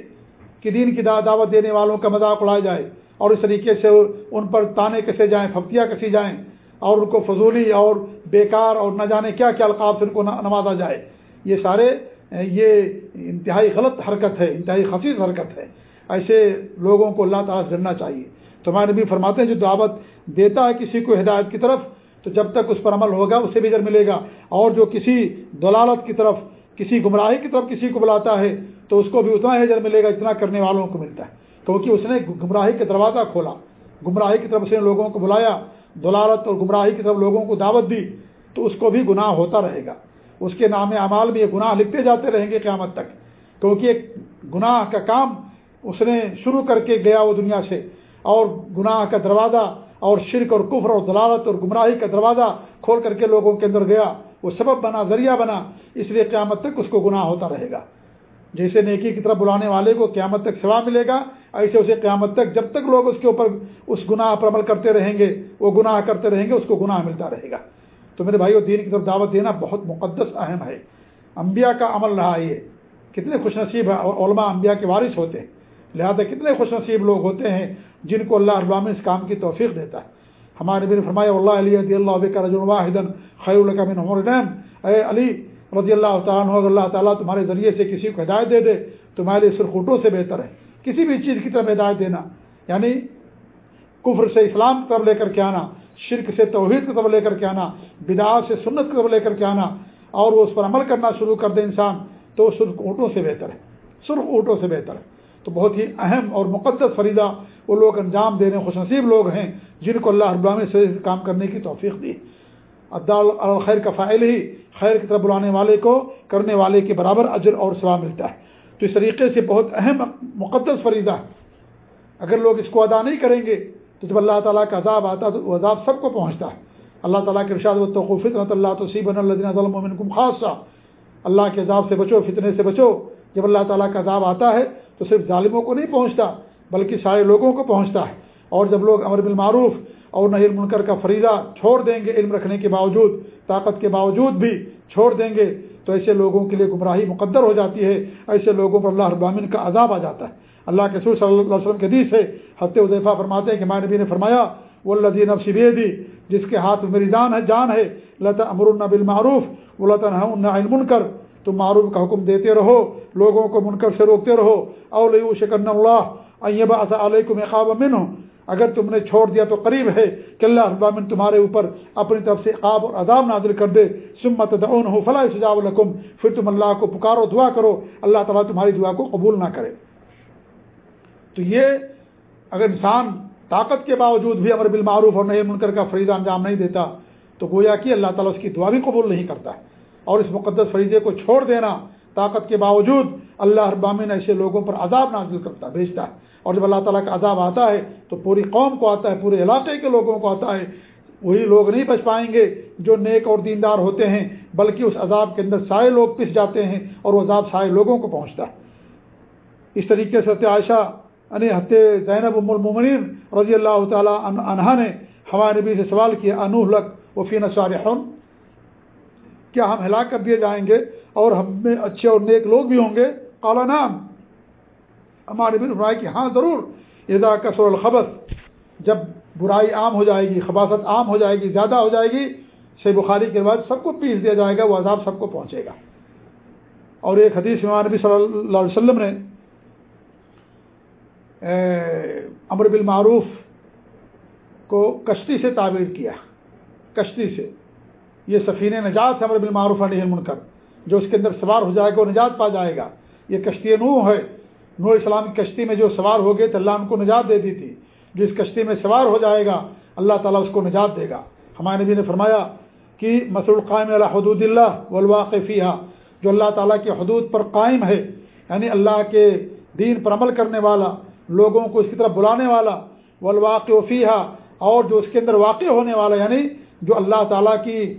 S1: کہ دین کی دعوت دینے والوں کا مذاق اڑایا جائے اور اس طریقے سے ان پر تانے کسے جائیں پھپتیاں کسی جائیں اور ان کو فضولی اور بیکار اور نہ جانے کیا کیا القاب سے ان کو نوازا جائے۔ یہ سارے، یہ انتہائی غلط حرکت ہے، انتہائی خفیف حرکت ہے۔ ایسے لوگوں کو اللہ تعالیٰ جڑنا چاہیے۔ تو ہمارے نبی فرماتے ہیں جو دعوت دیتا ہے کسی کو ہدایت کی طرف، تو جب تک اس پر عمل ہوگا، اسے بھی ادھر ملے گا۔ اور جو کسی دلالت کی طرف، کسی گمراہی کی طرف کسی کو بلاتا ہے، تو اس کو بھی اتنا ہی ملے گا اتنا کرنے والوں کو ملتا ہے۔ کیونکہ اس نے گمراہی کا دروازہ کھولا۔ گمراہی کی طرف اس نے لوگوں کو بلایا، دلالت اور گمراہی کی طرف لوگوں کو دعوت دی، تو اس کو بھی گناہ ہوتا رہے گا۔ اس کے نام اعمال میں یہ گناہ لکھتے جاتے رہیں گے قیامت تک۔ کیونکہ ایک گناہ کا کام اس نے شروع کر کے گیا وہ دنیا سے۔ اور گناہ کا دروازہ اور شرک اور کفر اور دلالت اور گمراہی کا دروازہ کھول کر کے لوگوں کے اندر گیا۔ وہ سبب بنا، ذریعہ بنا، اس لیے قیامت تک اس کو گناہ ہوتا رہے گا۔ جیسے نیکی کی طرف بلانے والے کو قیامت تک سوا ملے گا، ایسے اسے قیامت تک جب تک لوگ اس کے اوپر اس گناہ پر عمل کرتے رہیں گے، وہ گناہ کرتے رہیں گے، اس کو گناہ ملتا رہے گا۔ تو میرے بھائی دین کی طرف دعوت دینا بہت مقدس اہم ہے۔ انبیاء کا عمل رہا یہ۔ کتنے خوش نصیب ہے اور علماء انبیاء کے وارث ہوتے ہیں۔ لہذا کتنے خوش نصیب لوگ ہوتے ہیں جن کو اللہ ابام اس کام کی توفیق دیتا ہے۔ ہمارے نبی نے فرمایا اللہ علیہ اللہ کا رض الواحدن خیر القمن اے علی رضی اللہ تعالیٰ اللہ تعالیٰ تمہارے ذریعے سے کسی کو ہدایت دے دے تمہارے سرخوٹوں سے بہتر ہے۔ کسی بھی چیز کی طرف ہدایت دینا یعنی کفر سے اسلام کی طرف لے کر کے آنا، شرک سے توحید کی طرف لے کر کے آنا بدا سے سنت کی طرف لے کر کے آنا، اور وہ اس پر عمل کرنا شروع کر دے انسان، تو سرخ اونٹوں سے بہتر ہے۔ سرخ اونٹوں سے بہتر ہے۔ تو بہت ہی اہم اور مقدس فریضہ وہ لوگ انجام دینے خوش نصیب لوگ ہیں جن کو اللہ رب ابام سے کام کرنے کی توفیق دی۔ ادال خیر کا فائل ہی خیر کی طرف بلانے والے کو کرنے والے کے برابر اجر اور ثواب ملتا ہے۔ تو اس طریقے سے بہت اہم مقدس فریضہ ہے۔ اگر لوگ اس کو ادا نہیں کریں گے تو جب اللہ تعالیٰ کا عذاب آتا تو وہ عذاب سب کو پہنچتا ہے۔ اللہ تعالیٰ کے ارشاد و توقف فطرت اللہ تو سیب اللہ خاصہ۔ اللہ کے عذاب سے بچو، فتنے سے بچو۔ جب اللہ تعالیٰ کا عذاب آتا ہے تو صرف ظالموں کو نہیں پہنچتا، بلکہ سارے لوگوں کو پہنچتا ہے۔ اور جب لوگ امر بالمعروف اور نہر منکر کا فریضہ چھوڑ دیں گے علم رکھنے کے باوجود، طاقت کے باوجود بھی چھوڑ دیں گے، تو ایسے لوگوں کے لیے گمراہی مقدر ہو جاتی ہے، ایسے لوگوں پر اللہ ابامن کا عذاب آ جاتا ہے۔ اللہ کے سور صلی اللہ علیہ وسلم کے حدیث ہے حت وظیفہ فرماتے ہیں کہ ماں نبی نے فرمایا وہ اللہ نب دی جس کے ہاتھ میری جان ہے جان ہے لتا امر النبل معروف وہ لطن علم کر تم معروف کا حکم دیتے رہو، لوگوں کو منکر سے روکتے رہو۔ اور شکن اللہ علیہ خواب امن ہوں اگر تم نے چھوڑ دیا تو قریب ہے کہ اللہ ابامن تمہارے اوپر اپنی طرف سے خواب اور عذاب نازل کر دے۔ سمت دعون ہو فلاح سجاء الحکم پھر تم اللہ کو پکارو، دعا کرو۔ اللہ تعالیٰ تمہاری دعا کو قبول نہ کرے۔ تو یہ اگر انسان طاقت کے باوجود بھی امر بالمعروف اور نئے منکر کا فریضہ انجام نہیں دیتا، تو گویا کہ اللہ تعالیٰ اس کی دعا بھی قبول نہیں کرتا۔ ہے اور اس مقدس فریضے کو چھوڑ دینا طاقت کے باوجود اللہ ابامن ایسے لوگوں پر عذاب نازل کرتا، بھیجتا ہے۔ اور جب اللہ تعالیٰ کا عذاب آتا ہے تو پوری قوم کو آتا ہے، پورے علاقے کے لوگوں کو آتا ہے۔ وہی لوگ نہیں بچ پائیں گے جو نیک اور دیندار ہوتے ہیں، بلکہ اس عذاب کے اندر سارے لوگ پس جاتے ہیں اور وہ عذاب سارے لوگوں کو پہنچتا ہے۔ اس طریقے سے عائشہ یعنی زینب ام المنین رضی اللہ تعالیٰ عنہا نے ہمارے نبی سے سوال کیا انوہ لک وفین صارحن کیا ہم ہلاک کر دیے جائیں گے اور ہم میں اچھے اور نیک لوگ بھی ہوں گے؟ کالا نام ہمارے بھی فرمایا کہ ہاں ضرور۔ ادا کسر الخبت جب برائی عام ہو جائے گی خباصت عام ہو جائے گی، زیادہ ہو جائے گی سے بخاری کے بعد سب کو پیس دیا جائے گا، وہ عذاب سب کو پہنچے گا۔ اور ایک حدیث امام نبی صلی اللہ علیہ وسلم نے امر بالمعروف کو کشتی سے تعبیر کیا۔ کشتی سے۔ یہ سفین نجات ہے امر بالمعروف علیہ المنکر، جو اس کے اندر سوار ہو جائے گا وہ نجات پا جائے گا۔ یہ کشتی نو ہے۔ نو اسلام کی کشتی میں جو سوار ہو گئے تو اللہ ان کو نجات دے دی تھی۔ جو اس کشتی میں سوار ہو جائے گا، اللہ تعالیٰ اس کو نجات دے گا۔ ہمارے نبی نے فرمایا کہ مسل قائم اللہ حدود اللہ والواقفیہ جو اللہ تعالیٰ کے حدود پر قائم ہے یعنی اللہ کے دین پر عمل کرنے والا، لوگوں کو اس کی طرف بلانے والا والواقفیہ اور جو اس کے اندر واقع ہونے والا یعنی جو اللہ تعالیٰ کی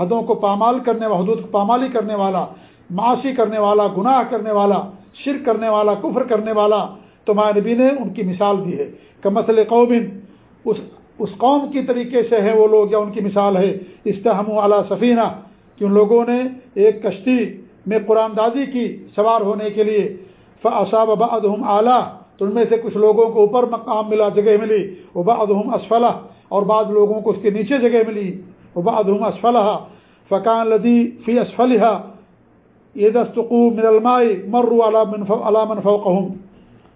S1: حدوں کو پامال کرنے والا، حدود کو پامالی کرنے والا، معاشی کرنے والا، گناہ کرنے والا، شرک کرنے والا، کفر کرنے والا، تو نبی نے ان کی مثال دی ہے۔ کہ مسئلہ قوم اس اس قوم کی طریقے سے ہے وہ لوگ، یا ان کی مثال ہے۔ استحم اعلیٰ سفینہ، کہ ان لوگوں نے ایک کشتی میں قرآن دازی کی سوار ہونے کے لیے۔ فصاب بعدہم اعلیٰ، تو ان میں سے کچھ لوگوں کو اوپر مقام ملا، جگہ ملی۔ وہ اسفلہ، اور بعض لوگوں کو اس کے نیچے جگہ ملی۔ وہ بعدہم اسفلہ فقان لدی فی اسفلہ یہ دستقو من المائی مرو علامن فوقہم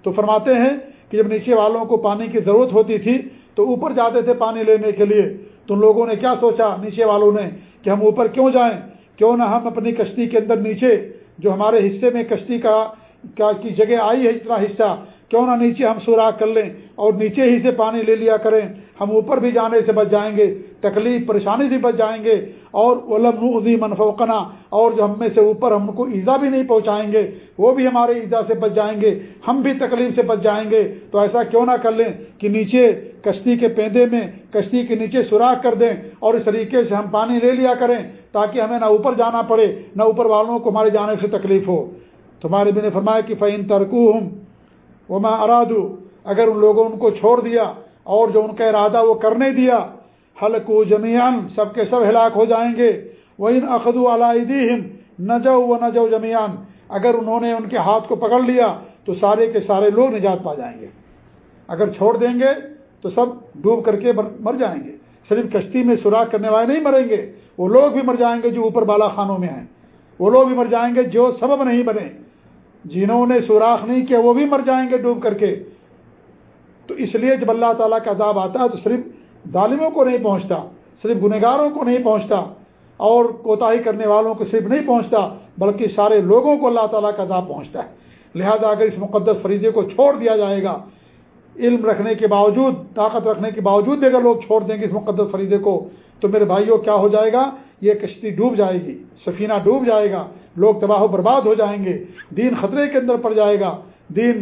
S1: تو فرماتے ہیں کہ جب نیچے والوں کو پانی کی ضرورت ہوتی تھی، تو اوپر جاتے تھے پانی لینے کے لیے۔ تو لوگوں نے کیا سوچا؟ نیچے والوں نے کہ ہم اوپر کیوں جائیں؟ کیوں نہ ہم اپنی کشتی کے اندر نیچے، جو ہمارے حصے میں کشتی کا کی جگہ آئی ہے، اتنا حصہ کیوں نہ نیچے ہم سوراخ کر لیں اور نیچے ہی سے پانی لے لیا کریں۔ ہم اوپر بھی جانے سے بچ جائیں گے، تکلیف، پریشانی سے بچ جائیں گے اور علم نوزی منفوقنا اور جو ہم میں سے اوپر ہم کو ایزا بھی نہیں پہنچائیں گے، وہ بھی ہمارے ایزا سے بچ جائیں گے۔ ہم بھی تکلیف سے بچ جائیں گے۔ تو ایسا کیوں نہ کر لیں کہ نیچے کشتی کے پیندے میں کشتی کے نیچے سوراخ کر دیں اور اس طریقے سے ہم پانی لے لیا کریں تاکہ ہمیں نہ اوپر جانا پڑے، نہ اوپر والوں کو ہمارے جانے سے تکلیف ہو۔ تمہارے بھی نے فرمایا کہ فعین ترکو ہوں وہ میں ارادو، اگر ان لوگوں ان کو چھوڑ دیا اور جو ان کا ارادہ وہ کرنے دیا حلق و جمیان سب کے سب ہلاک ہو جائیں گے۔ وہ ان اخدو علادیم نہ جو و نہ جو جمیان اگر انہوں نے ان کے ہاتھ کو پکڑ لیا، تو سارے کے سارے لوگ نجات پا جائیں گے۔ اگر چھوڑ دیں گے، تو سب ڈوب کر کے مر جائیں گے۔ صرف کشتی میں سوراخ کرنے والے نہیں مریں گے، وہ لوگ بھی مر جائیں گے جو اوپر بالا خانوں میں ہیں۔ وہ لوگ بھی مر جائیں گے جو سبب نہیں بنے۔ جنہوں نے سوراخ نہیں کیا، وہ بھی مر جائیں گے ڈوب کر کے۔ تو اس لیے جب اللہ تعالیٰ کا عذاب آتا ہے تو صرف ظالموں کو نہیں پہنچتا، صرف گنگاروں کو نہیں پہنچتا اور کوتاہی کرنے والوں کو صرف نہیں پہنچتا، بلکہ سارے لوگوں کو اللہ تعالیٰ کا عذاب پہنچتا ہے۔ لہذا اگر اس مقدس فریضے کو چھوڑ دیا جائے گا، علم رکھنے کے باوجود، طاقت رکھنے کے باوجود اگر لوگ چھوڑ دیں گے اس مقدس فریضے کو، تو میرے بھائیوں کیا ہو جائے گا؟ یہ کشتی ڈوب جائے گی، سفینہ ڈوب جائے گا، لوگ تباہ و برباد ہو جائیں گے، دین خطرے کے اندر پڑ جائے گا، دین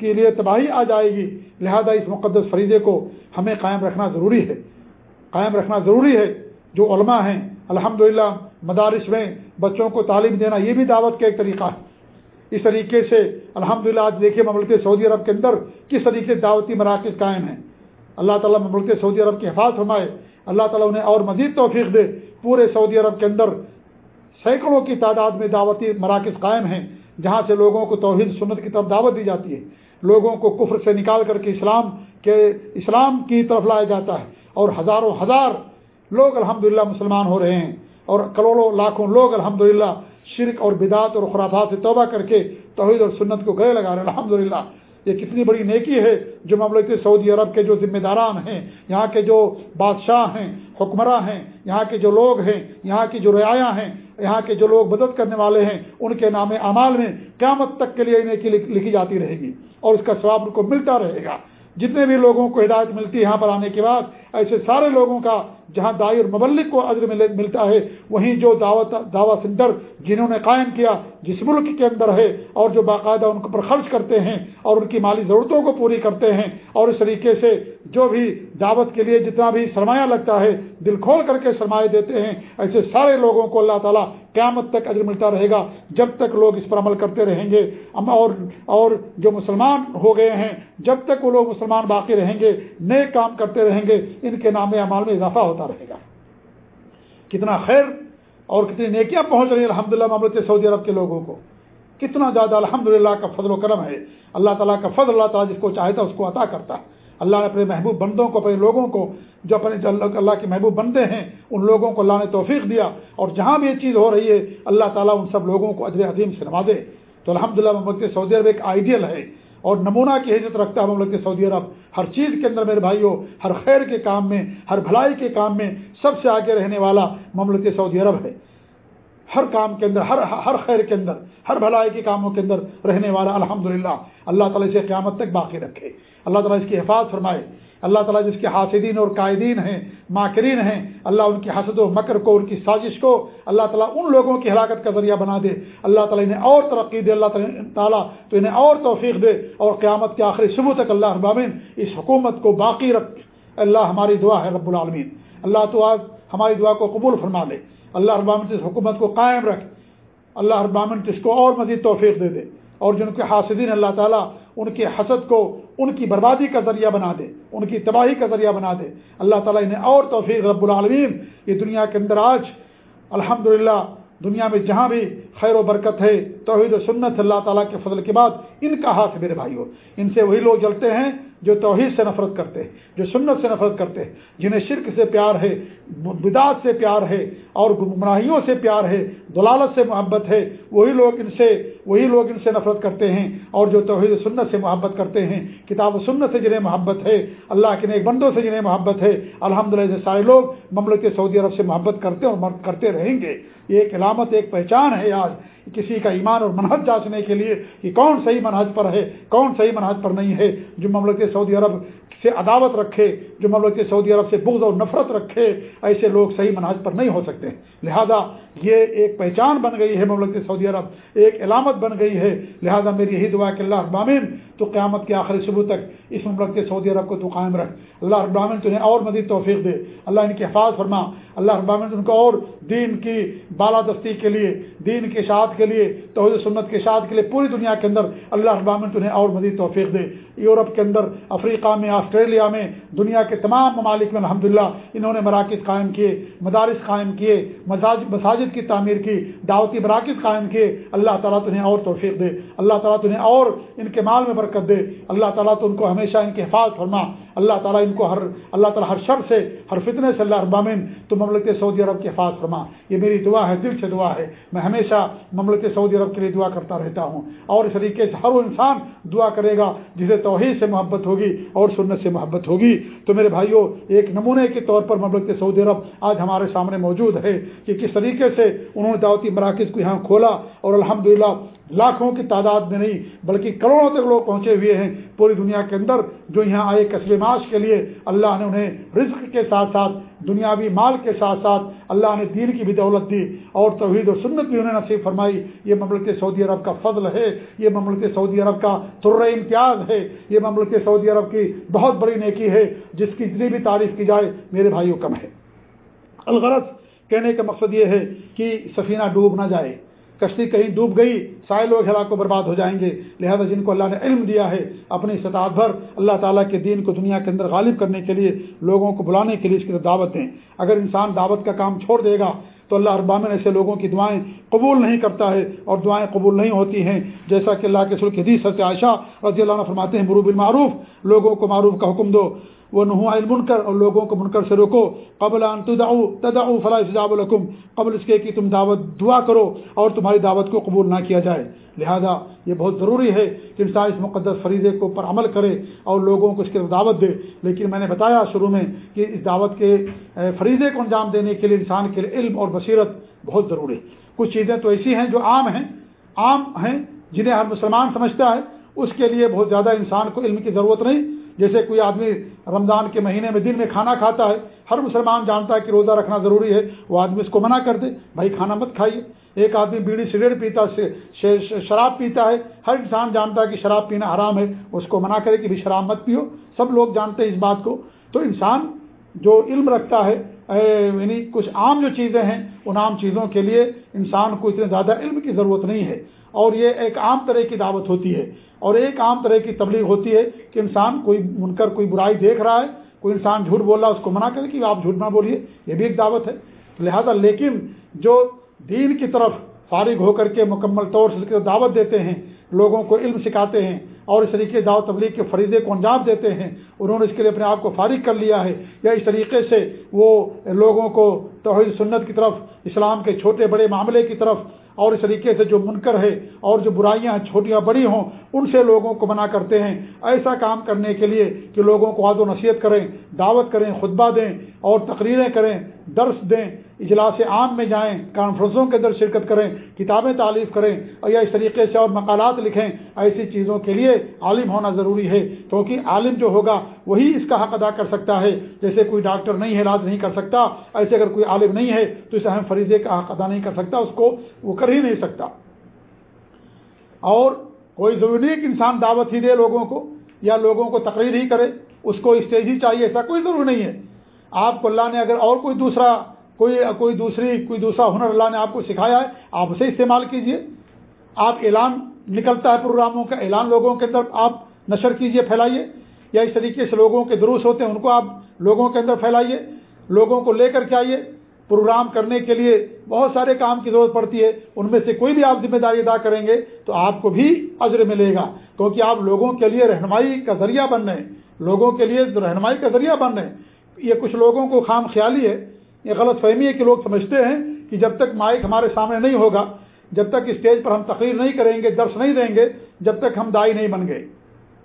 S1: کے لیے تباہی آ جائے گی۔ لہذا اس مقدس فریضے کو ہمیں قائم رکھنا ضروری ہے۔ قائم رکھنا ضروری ہے۔ جو علماء ہیں الحمد مدارس میں بچوں کو تعلیم دینا یہ بھی دعوت کا ایک طریقہ ہے۔ اس طریقے سے الحمد للہ آج دیکھیے مملکت سعودی عرب کے اندر کس طریقے سے دعوتی مراکز قائم ہیں۔ اللہ تعالیٰ مملکت سعودی عرب کی حفاظ فرمائے۔ اللہ تعالیٰ انہیں اور مزید توفیق دے۔ پورے سعودی عرب کے اندر سینکڑوں کی تعداد میں دعوتی مراکز قائم ہیں، جہاں سے لوگوں کو توحید سنت کی طرف دعوت دی جاتی ہے۔ لوگوں کو کفر سے نکال کر کے اسلام کے اسلام کی طرف لایا جاتا ہے۔ اور ہزاروں ہزار لوگ الحمدللہ مسلمان ہو رہے ہیں۔ اور کروڑوں لاکھوں لوگ الحمدللہ شرک اور بدعت اور خرافات سے توبہ کر کے توحید اور سنت کو گئے لگا رہے ہیں۔ الحمد یہ کتنی بڑی نیکی ہے جو مملکت سعودی عرب کے جو ذمہ داران ہیں، یہاں کے جو بادشاہ ہیں، حکمراں ہیں، یہاں کے جو لوگ ہیں، یہاں کی جو رعایا ہیں، یہاں کے جو لوگ مدد کرنے والے ہیں، ان کے نام اعمال میں قیامت تک کے لیے نیکی لکھی جاتی رہے گی اور اس کا ثواب ان کو ملتا رہے گا۔ جتنے بھی لوگوں کو ہدایت ملتی ہے یہاں پر آنے کے بعد، ایسے سارے لوگوں کا جہاں دائر مبلک کو عزر ملتا ہے، وہیں جو دعوت دعوت سینٹر جنہوں نے قائم کیا جس ملک کے اندر ہے اور جو باقاعدہ ان پر خرچ کرتے ہیں اور ان کی مالی ضرورتوں کو پوری کرتے ہیں اور اس طریقے سے جو بھی دعوت کے لیے جتنا بھی سرمایہ لگتا ہے دل کھول کر کے سرمایہ دیتے ہیں، ایسے سارے لوگوں کو اللہ تعالیٰ قیامت تک عزر ملتا رہے گا جب تک لوگ اس پر عمل کرتے رہیں گے۔ اور اور جو مسلمان ہو گئے ہیں، جب تک وہ لوگ مسلمان باقی رہیں گے نئے کام کرتے رہیں گے، ان کے نام اعمال میں اضافہ ہوتا رہے گا۔ کتنا خیر اور کتنی نیکیاں پہنچ رہی ہیں الحمد للہ سعودی عرب کے لوگوں کو۔ کتنا زیادہ الحمد کا فضل و کرم ہے۔ اللہ تعالیٰ کا فضل، اللہ تعالیٰ جس کو چاہتا ہے اس کو عطا کرتا۔ ہے اللہ نے اپنے محبوب بندوں کو، اپنے لوگوں کو، جو اپنے اللہ کے محبوب بندے ہیں، ان لوگوں کو اللہ نے توفیق دیا۔ اور جہاں بھی یہ چیز ہو رہی ہے، اللہ تعالیٰ ان سب لوگوں کو اجر عظیم سے نوازے۔ تو الحمد للہ محمد سعودی عرب ایک آئیڈیل ہے۔ اور نمونہ کی حیثیت رکھتا ہے مملک سعودی عرب ہر چیز کے اندر میرے بھائیوں ہر خیر کے کام میں، ہر بھلائی کے کام میں سب سے آگے رہنے والا مملک سعودی عرب ہے۔ ہر کام کے اندر، ہر ہر خیر کے اندر، ہر بھلائی کے کاموں کے اندر رہنے والا الحمد اللہ تعالیٰ اسے قیامت تک باقی رکھے۔ اللہ تعالیٰ اس کی حفاظت فرمائے۔ اللہ تعالیٰ جس کے حاصدین اور قائدین ہیں، ماکرین ہیں، اللہ ان کی حسد و مکر کو، ان کی سازش کو اللہ تعالیٰ ان لوگوں کی ہلاکت کا ذریعہ بنا دے۔ اللہ تعالیٰ انہیں اور ترقی دے، اللہ تعالیٰ تو انہیں اور توفیق دے اور قیامت کے آخری صبح تک اللہ ابامین اس حکومت کو باقی رکھ۔ اللہ ہماری دعا ہے رب العالمین۔ اللہ تو آج ہماری دعا کو قبول فرما لے۔ اللہ ابامن اس حکومت کو قائم رکھ۔ اللہ ابامن اس کو اور مزید توفیق دے دے۔ اور جن کے حاصدین اللہ تعالیٰ ان کے حسد کو ان کی بربادی کا ذریعہ بنا دے، ان کی تباہی کا ذریعہ بنا دے۔ اللہ تعالیٰ انہیں اور توفیق رب العالمین، یہ دنیا کے اندر آج الحمد دنیا میں جہاں بھی خیر و برکت ہے، توحید و سنت اللہ تعالیٰ کے فضل کے بعد ان کا ہاتھ میرے بھائیوں ان سے وہی لوگ جلتے ہیں جو توحید سے نفرت کرتے ہیں، جو سنت سے نفرت کرتے ہیں، جنہیں شرک سے پیار ہے، بدعت سے پیار ہے، اور گمراہیوں سے پیار ہے، دلالت سے محبت ہے، وہی لوگ ان سے، وہی لوگ ان سے نفرت کرتے ہیں، اور جو توحید سنت سے محبت کرتے ہیں، کتاب و سنت سے جنہیں محبت ہے، اللہ کے نیک بندوں سے جنہیں محبت ہے الحمد للہ سارے لوگ مملک سعودی عرب سے محبت کرتے اور کرتے رہیں گے۔ یہ ایک علامت، ایک پہچان ہے آج کسی کا ایمان اور منحج جانچنے کے لیے کہ کون صحیح منحج پر ہے، کون صحیح منحج پر نہیں ہے، جو مملک سعودی عرب سے عداوت رکھے، جو مملک سعودی عرب سے بغض اور نفرت رکھے، ایسے لوگ صحیح مناج پر نہیں ہو سکتے لہذا یہ ایک پہچان بن گئی ہے مملک سعودی عرب، ایک علامت بن گئی ہے۔ لہذا میری یہی دعا کہ اللہ ابامین تو قیامت کے آخری صبح تک اس مملک سعودی عرب کو تو قائم رکھ اللہ ابامن تنہیں اور مزید توفیق دے۔ اللہ ان کی حفاظ فرما۔ اللہ ابامن ان کو اور دین کی بالادستی کے لیے، دین کے شاعت کے لیے، توحید سنت کے شاعت کے لیے پوری دنیا کے اندر اللہ ابامن تنہیں اور مزید توفیق دے۔ یورپ کے اندر، افریقہ میں، آسٹریلیا میں، دنیا کے تمام ممالک میں الحمد انہوں نے مراکز قائم کیے، مدارس قائم کیے، مساجد کی تعمیر کی، دعوتی مراکز قائم کیے۔ اللہ تعالیٰ تنہیں اور توفیق دے۔ اللہ تعالیٰ تنہیں اور ان کے مال میں برکت دے۔ اللہ تعالیٰ تو ان کو ہمیشہ ان کے حفاظت فرما۔ اللہ تعالیٰ ان کو ہر، اللہ تعالیٰ ہر شر سے، ہر فتنے سے اللہ ابامن تو مملک سعودی عرب کے حفاظ فرما۔ یہ میری دعا ہے، دل سے دعا ہے۔ میں ہمیشہ مملک سعودی عرب کے لیے دعا کرتا رہتا ہوں۔ اور اس طریقے سے ہر انسان دعا کرے گا جسے توحید سے محبت ہوگی اور سنت سے محبت ہوگی۔ تو میرے بھائیوں ایک نمونے کے طور پر مملک سعودی عرب آج ہمارے سامنے موجود ہے کہ کس طریقے سے انہوں نے دعوتی مراکز کو یہاں کھولا اور الحمد لاکھوں کی تعداد میں نہیں، بلکہ کروڑوں تک لوگ پہنچے ہوئے ہیں پوری دنیا کے اندر جو یہاں آئے قصب معاش کے لیے۔ اللہ نے انہیں رزق کے ساتھ ساتھ، دنیاوی مال کے ساتھ ساتھ اللہ نے دین کی بھی دولت دی اور توحید و سنت بھی انہیں نصیب فرمائی۔ یہ مملک سعودی عرب کا فضل ہے، یہ مملک سعودی عرب کا تر امتیاز ہے، یہ مملک سعودی عرب کی بہت بڑی نیکی ہے، جس کی جتنی بھی تعریف کی جائے، میرے بھائیوں، کم ہے۔ الغرض کہنے کا مقصد یہ ہے کہ سفینہ ڈوب نہ جائے۔ کشتی کہیں ڈوب گئی سائے لوگ ہلاک کو برباد ہو جائیں گے۔ لہذا جن کو اللہ نے علم دیا ہے اپنی استطاعت بھر اللہ تعالیٰ کے دین کو دنیا کے اندر غالب کرنے کے لیے لوگوں کو بلانے کے لیے اس کی دعوت دیں۔ اگر انسان دعوت کا کام چھوڑ دے گا، تو اللہ ابامن ایسے لوگوں کی دعائیں قبول نہیں کرتا ہے اور دعائیں قبول نہیں ہوتی ہیں۔ جیسا کہ اللہ کے سلک حدیث حضرت عائشہ رضی اللہ عنہ فرماتے ہیں مروب المعروف لوگوں کو معروف کا حکم دو۔ وہ نحو علم کر اور لوگوں کو منکر سے روکو۔ قبل ان تدعو تدعو، فلا استجاب لكم قبل اس کے کہ تم دعوت، دعا کرو اور تمہاری دعوت کو قبول نہ کیا جائے۔ لہذا یہ بہت ضروری ہے کہ انسان اس مقدس فریضے کو پر عمل کرے اور لوگوں کو اس کے دعوت دے۔ لیکن میں نے بتایا شروع میں کہ اس دعوت کے فریضے کو انجام دینے کے لیے انسان کے لیے علم اور بصیرت بہت ضروری ہے۔ کچھ چیزیں تو ایسی ہیں جو عام ہیں عام ہیں، جنہیں ہر مسلمان سمجھتا ہے۔ اس کے لیے بہت زیادہ انسان کو علم کی ضرورت نہیں۔ جیسے کوئی آدمی رمضان کے مہینے میں دن میں کھانا کھاتا ہے، ہر مسلمان جانتا ہے کہ روزہ رکھنا ضروری ہے، وہ آدمی اس کو منع کر دے، بھائی کھانا مت کھائیے۔ ایک آدمی بیڑی سگریٹ پیتا شراب پیتا ہے، ہر انسان جانتا ہے کہ شراب پینا حرام ہے، اس کو منع کرے کہ بھی شراب مت پیو۔ سب لوگ جانتے ہیں اس بات کو۔ تو انسان جو علم رکھتا ہے یعنی کچھ عام جو چیزیں ہیں، ان عام چیزوں کے لیے انسان کو اتنے زیادہ علم کی ضرورت نہیں ہے۔ اور یہ ایک عام طرح کی دعوت ہوتی ہے۔ اور ایک عام طرح کی تبلیغ ہوتی ہے کہ انسان کوئی منکر، کوئی برائی دیکھ رہا ہے، کوئی انسان جھوٹ بول رہا ہے، اس کو منع کرے کہ آپ جھوٹ نہ بولیے۔ یہ بھی ایک دعوت ہے۔ لہذا لیکن جو دین کی طرف فارغ ہو کر کے مکمل طور سے دعوت دیتے ہیں، لوگوں کو علم سکھاتے ہیں اور اس طریقے دعوت تبلیغ کے فریضے کو انجام دیتے ہیں، انہوں نے اس کے لیے اپنے آپ کو فارغ کر لیا ہے۔ یا اس طریقے سے وہ لوگوں کو توحید سنت کی طرف، اسلام کے چھوٹے بڑے معاملے کی طرف، اور اس طریقے سے جو منکر ہے اور جو برائیاں چھوٹیاں بڑی ہوں، ان سے لوگوں کو منع کرتے ہیں۔ ایسا کام کرنے کے لیے کہ لوگوں کو عاد و نصیحت کریں، دعوت کریں، خطبہ دیں اور تقریریں کریں، درس دیں۔ اجلاس عام میں جائیں کانفرنسوں کے اندر شرکت کریں، کتابیں تعلیف کریں اور یا اس طریقے سے اور مقالات لکھیں، ایسی چیزوں کے لیے عالم ہونا ضروری ہے۔ کیونکہ عالم جو ہوگا وہی اس کا حق ادا کر سکتا ہے۔ جیسے کوئی ڈاکٹر نہیں ہے، علاج نہیں کر سکتا، ایسے اگر کوئی عالم نہیں ہے تو اس اہم فریضے کا حق ادا نہیں کر سکتا، اس کو وہ کر ہی نہیں سکتا۔ اور کوئی ضروری نہیں کہ انسان دعوت ہی دے لوگوں کو یا لوگوں کو تقریر ہی کرے، اس کو اسٹیج ہی چاہیے ایسا کوئی ضرور نہیں ہے۔ آپ کو اللہ نے اگر اور کوئی دوسرا کوئی کوئی دوسری، کوئی دوسرا ہنر اللہ نے آپ کو سکھایا ہے، آپ اسے استعمال کیجیے۔ آپ اعلان نکلتا ہے پروگراموں کا، اعلان لوگوں کے اندر آپ نشر کیجیے، پھیلائیے۔ یا اس طریقے سے لوگوں کے دروس ہوتے ہیں، ان کو آپ لوگوں کے اندر پھیلائیے۔ لوگوں کو لے کر کے آئیے۔ پروگرام کرنے کے لیے بہت سارے کام کی ضرورت پڑتی ہے، ان میں سے کوئی بھی آپ ذمہ داری ادا کریں گے تو آپ کو بھی عزر ملے گا۔ کیونکہ آپ لوگوں کے لیے رہنمائی کا ذریعہ بن رہے ہیں۔ لوگوں کے لیے رہنمائی کا ذریعہ بن رہے ہیں۔ یہ کچھ لوگوں کو خام خیالی ہے۔ یہ غلط فہمی ہے کہ لوگ سمجھتے ہیں کہ جب تک مائک ہمارے سامنے نہیں ہوگا، جب تک اسٹیج پر ہم تقریر نہیں کریں گے، درس نہیں دیں گے، جب تک ہم دائی نہیں بن گئے۔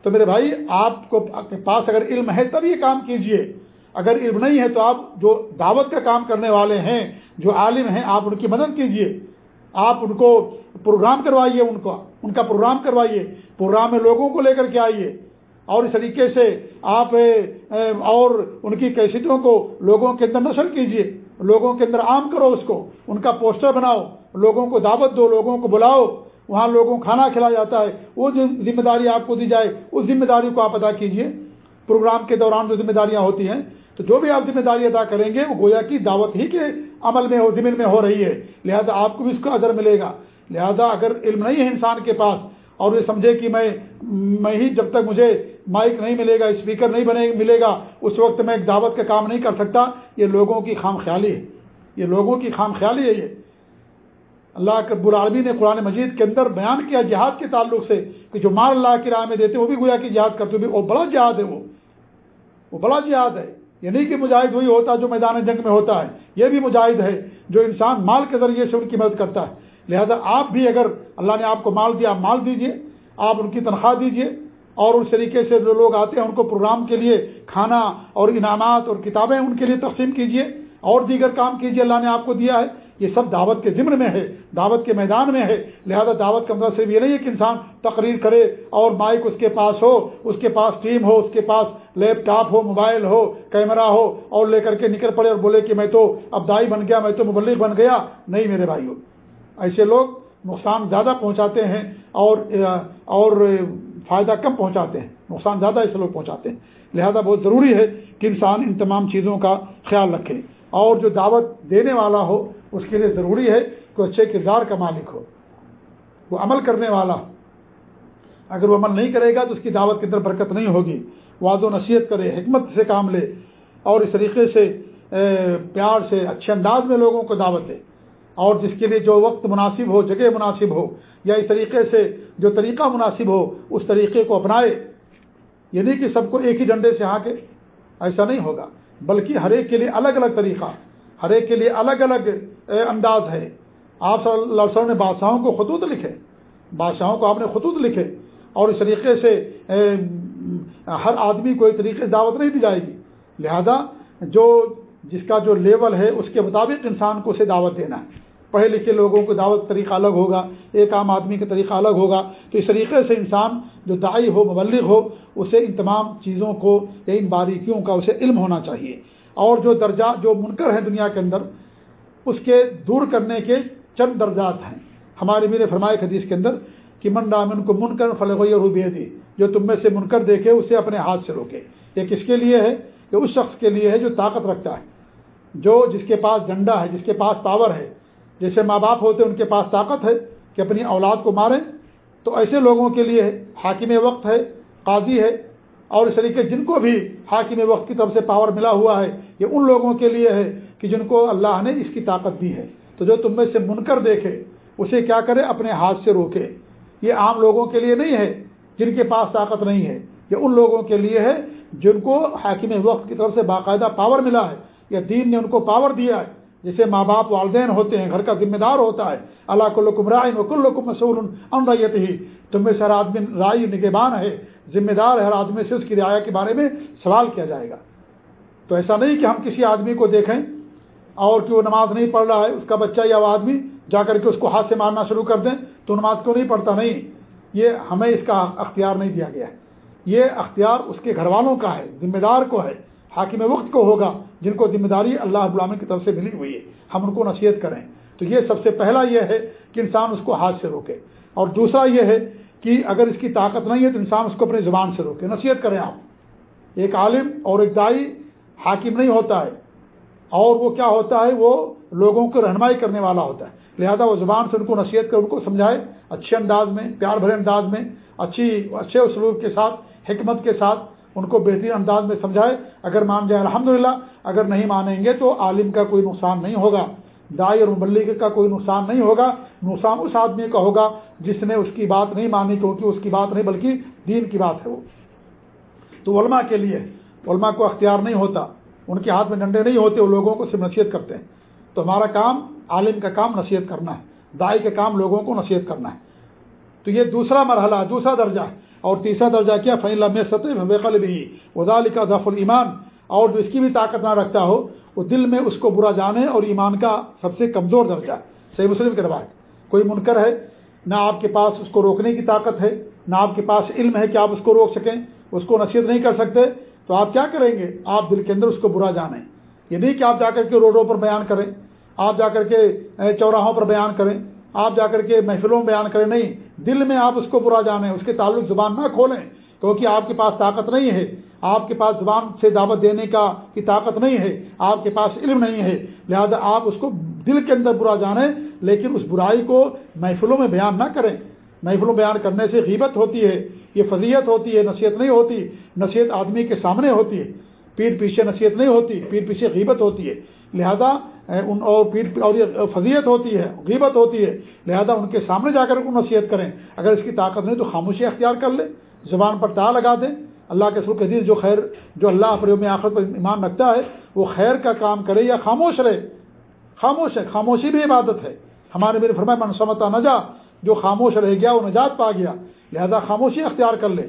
S1: تو میرے بھائی، آپ کو پاس اگر علم ہے تب یہ کام کیجیے۔ اگر علم نہیں ہے تو آپ جو دعوت کا کام کرنے والے ہیں، جو عالم ہیں، آپ ان کی مدد کیجیے۔ آپ ان کو پروگرام کروائیے، ان کو، ان کا پروگرام کروائیے۔ پروگرام میں لوگوں کو لے کر کے آئیے۔ اور اس طریقے سے آپ اور ان کی کیسٹوں کو لوگوں کے اندر نشر کیجیے لوگوں کے اندر عام کرو اس کو، ان کا پوسٹر بناؤ، لوگوں کو دعوت دو، لوگوں کو بلاؤ، وہاں لوگوں کو کھانا کھلایا جاتا ہے، وہ جو ذمہ داری آپ کو دی جائے، اس ذمہ داری کو آپ ادا کیجیے پروگرام کے دوران جو ذمہ داریاں ہوتی ہیں، تو جو بھی آپ ذمہ داری ادا کریں گے، وہ گویا کی دعوت ہی کے عمل میں ہو ضمن میں ہو رہی ہے۔ لہذا آپ کو بھی اس کا اثر ملے گا۔ لہذا اگر علم نہیں ہے انسان کے پاس اور یہ سمجھے کہ میں میں ہی جب تک مجھے مائک نہیں ملے گا، اسپیکر نہیں بنے ملے گا، اس وقت میں ایک دعوت کا کام نہیں کر سکتا۔ یہ لوگوں کی خام خیالی ہے۔ یہ لوگوں کی خام خیالی ہے یہ۔ اللہ کب العالمی نے قرآن مجید کے اندر بیان کیا جہاد کے تعلق سے کہ جو مال اللہ کی راہ میں دیتے، وہ بھی گویا کہ جہاد کرتے وہ بڑا جہاد ہے وہ۔ وہ بڑا جہاد ہے۔ یہ نہیں کہ مجاہد وہی ہوتا جو میدان جنگ میں ہوتا ہے۔ یہ بھی مجاہد ہے جو انسان مال کے ذریعے سے ان کی مدد کرتا ہے۔ لہذا آپ بھی اگر اللہ نے آپ کو مال دیا مال دیجیے، آپ ان کی تنخواہ دیجیے، اور اس طریقے سے جو لوگ آتے ہیں، ان کو پروگرام کے لیے کھانا اور انعامات اور کتابیں ان کے لیے تقسیم کیجیے، اور دیگر کام کیجیے، اللہ نے آپ کو دیا ہے۔ یہ سب دعوت کے ذمن میں ہے، دعوت کے میدان میں ہے۔ لہذا دعوت کا مطلب صرف یہ نہیں ہے کہ انسان تقریر کرے اور مائک اس کے پاس ہو، اس کے پاس ٹیم ہو، اس کے پاس لیپ ٹاپ ہو، موبائل ہو، کیمرہ ہو، اور لے کر کے نکل پڑے اور بولے کہ میں تو اب دائی بن گیا، میں تو مبلغ بن گیا۔ نہیں میرے بھائی ایسے لوگ نقصان زیادہ پہنچاتے ہیں اور اور فائدہ کم پہنچاتے ہیں۔ نقصان زیادہ ایسے لوگ پہنچاتے ہیں۔ لہذا بہت ضروری ہے کہ انسان ان تمام چیزوں کا خیال رکھے۔ اور جو دعوت دینے والا ہو، اس کے لیے ضروری ہے کہ اچھے کردار کا مالک ہو۔ وہ عمل کرنے والا، اگر وہ عمل نہیں کرے گا تو اس کی دعوت کے اندر برکت نہیں ہوگی۔ وعد و نصیحت کرے، حکمت سے کام لے، اور اس طریقے سے پیار سے، اچھے انداز میں لوگوں کو دعوت دے۔ اور جس کے لیے جو وقت مناسب ہو، جگہ مناسب ہو، یا اس طریقے سے جو طریقہ مناسب ہو، اس طریقے کو اپنائے یہ نہیں کہ سب کو ایک ہی ڈنڈے سے ہاں آ کے ایسا نہیں ہوگا، بلکہ ہر ایک کے لیے الگ الگ طریقہ، ہر ایک کے لیے الگ الگ انداز ہے۔ آپ صلی اللہ علیہ وسلم نے بادشاہوں کو خطوط لکھے، بادشاہوں کو آپ نے خطوط لکھے، اور اس طریقے سے ہر آدمی کو ایک طریقے سے دعوت نہیں دی جائے گی۔ لہذا جو جس کا جو لیول ہے، اس کے مطابق انسان کو اسے دعوت دینا ہے۔ پڑھے لکھے لوگوں کو دعوت طریقہ الگ ہوگا، ایک عام آدمی کا طریقہ الگ ہوگا۔ تو اس طریقے سے انسان جو دائی ہو، مبلغ ہو، اسے ان تمام چیزوں کو یا ان باریکیوں کا اسے علم ہونا چاہیے۔ اور جو درجہ، جو منکر ہیں دنیا کے اندر، اس کے دور کرنے کے چند درجات ہیں۔ ہمارے میرے فرمائے حدیث کے اندر کہ من ڈامن کو من کر فلغ روبے دی جو تم میں سے منکر دیکھے، اسے اپنے ہاتھ سے روکے۔ یہ کس کے لیے ہے؟ یہ اس شخص کے لیے ہے جو طاقت رکھتا ہے، جو جس کے پاس ڈنڈا ہے، جس کے پاس پاور ہے۔ جیسے ماں باپ ہوتے ان کے پاس طاقت ہے کہ اپنی اولاد کو ماریں۔ تو ایسے لوگوں کے لیے حاکم وقت ہے، قاضی ہے، اور اس طریقے جن کو بھی حاکم وقت کی طرف سے پاور ملا ہوا ہے، یہ ان لوگوں کے لیے ہے کہ جن کو اللہ نے اس کی طاقت دی ہے۔ تو جو تم میں سے منکر دیکھے، اسے کیا کرے؟ اپنے ہاتھ سے روکے۔ یہ عام لوگوں کے لیے نہیں ہے، جن کے پاس طاقت نہیں ہے، یہ ان لوگوں کے لیے ہے جن کو حاکم وقت کی طرف سے باقاعدہ پاور ملا ہے۔ یا دین نے ان کو پاور دیا ہے۔ جیسے ماں باپ والدین ہوتے ہیں، گھر کا ذمہ دار ہوتا ہے۔ اللہ کلکم رائن و کلکم مسول ان ریت ہی تم میں سے ہر آدمی رائی نگبان ہے۔ ذمہ دار ہے ہر آدمی سے اس کی رعایا کے بارے میں سوال کیا جائے گا۔ تو ایسا نہیں کہ ہم کسی آدمی کو دیکھیں اور کہ وہ نماز نہیں پڑھ رہا ہے، اس کا بچہ یا وہ آدمی جا کر کے اس کو ہاتھ سے مارنا شروع کر دیں تو نماز کیوں نہیں پڑھتا؟ نہیں، یہ ہمیں اس کا اختیار نہیں دیا گیا ہے۔ یہ اختیار اس کے گھر والوں کا ہے، ذمہ دار کو ہے۔ حاکم وقت کو ہوگا جن کو ذمہ داری اللہ غلام کی طرف سے ملی ہوئی ہے۔ ہم ان کو نصیحت کریں۔ تو یہ سب سے پہلا یہ ہے کہ انسان اس کو ہاتھ سے روکے۔ اور دوسرا یہ ہے کہ اگر اس کی طاقت نہیں ہے تو انسان اس کو اپنی زبان سے روکے۔ نصیحت کریں آپ۔ ایک عالم اور ایک دائی حاکم نہیں ہوتا ہے۔ اور وہ کیا ہوتا ہے؟ وہ لوگوں کو رہنمائی کرنے والا ہوتا ہے۔ لہذا وہ زبان سے ان کو نصیحت کر، ان کو سمجھائے۔ اچھے انداز میں، پیار بھرے انداز میں، اچھی، اچھے اسلوب کے ساتھ، حکمت کے ساتھ ان کو بہترین انداز میں سمجھائے، اگر مان جائے الحمدللہ، اگر نہیں مانیں گے تو عالم کا کوئی نقصان نہیں ہوگا دائی اور مبلغ کا کوئی نقصان نہیں ہوگا، نقصان اس آدمی کا ہوگا جس نے اس کی بات نہیں مانی، کیونکہ اس کی بات نہیں بلکہ دین کی بات ہے وہ۔ تو علماء کے لیے، علماء کو اختیار نہیں ہوتا، ان کے ہاتھ میں ڈنڈے نہیں ہوتے، وہ لوگوں کو صرف نصیحت کرتے ہیں۔ تو ہمارا کام عالم کا کام نصیحت کرنا ہے دائی کا کام لوگوں کو نصیحت کرنا ہے۔ تو یہ دوسرا مرحلہ، دوسرا درجہ ہے۔ اور تیسرا درجہ کیا؟ فعین لمحے سطح بےقل بھی ادال کا ضف المان اور جو اس کی بھی طاقت نہ رکھتا ہو، وہ دل میں اس کو برا جانے اور ایمان کا سب سے کمزور درجہ۔ صحیح مسلم کے روایت۔ کوئی منکر ہے، نہ آپ کے پاس اس کو روکنے کی طاقت ہے، نہ آپ کے پاس علم ہے کہ آپ اس کو روک سکیں، اس کو نصیحت نہیں کر سکتے، تو آپ کیا کریں گے؟ آپ دل کے اندر اس کو برا جانیں۔ یہ نہیں کہ آپ جا کر کے روڈوں پر بیان کریں، آپ جا کر کے چوراہوں پر بیان کریں۔ آپ جا کر کے محفلوں میں بیان کریں، نہیں، دل میں آپ اس کو برا جانیں، اس کے تعلق زبان نہ کھولیں، کیونکہ آپ کے پاس طاقت نہیں ہے۔ آپ کے پاس زبان سے دعوت دینے کا کی طاقت نہیں ہے، آپ کے پاس علم نہیں ہے۔ لہذا آپ اس کو دل کے اندر برا جانیں، لیکن اس برائی کو محفلوں میں بیان نہ کریں۔ محفلوں بیان کرنے سے غیبت ہوتی ہے، یہ فضیت ہوتی ہے، نصیحت نہیں ہوتی، نصیحت آدمی کے سامنے ہوتی ہے۔ پیٹ پیچھے نصیحت نہیں ہوتی پیٹ پیچھے غیبت ہوتی ہے۔ لہذا ان اور پیٹ اور یہ فضیت ہوتی ہے، غیبت ہوتی ہے۔ لہذا ان کے سامنے جا کر ان نصیحت کریں۔ اگر اس کی طاقت نہیں تو خاموشی اختیار کر لیں زبان پر تا لگا دیں اللہ کے سرخ عزیز جو خیر، جو اللہ فریوم آخر پر ایمان رکھتا ہے، وہ خیر کا کام کرے یا خاموش رہے۔ خاموش ہے، خاموشی بھی عبادت ہے۔ ہمارے میرے فرمائے منسمتا نجا، جو خاموش رہ گیا، وہ نجات پا گیا۔ لہذا خاموشی اختیار کر لے۔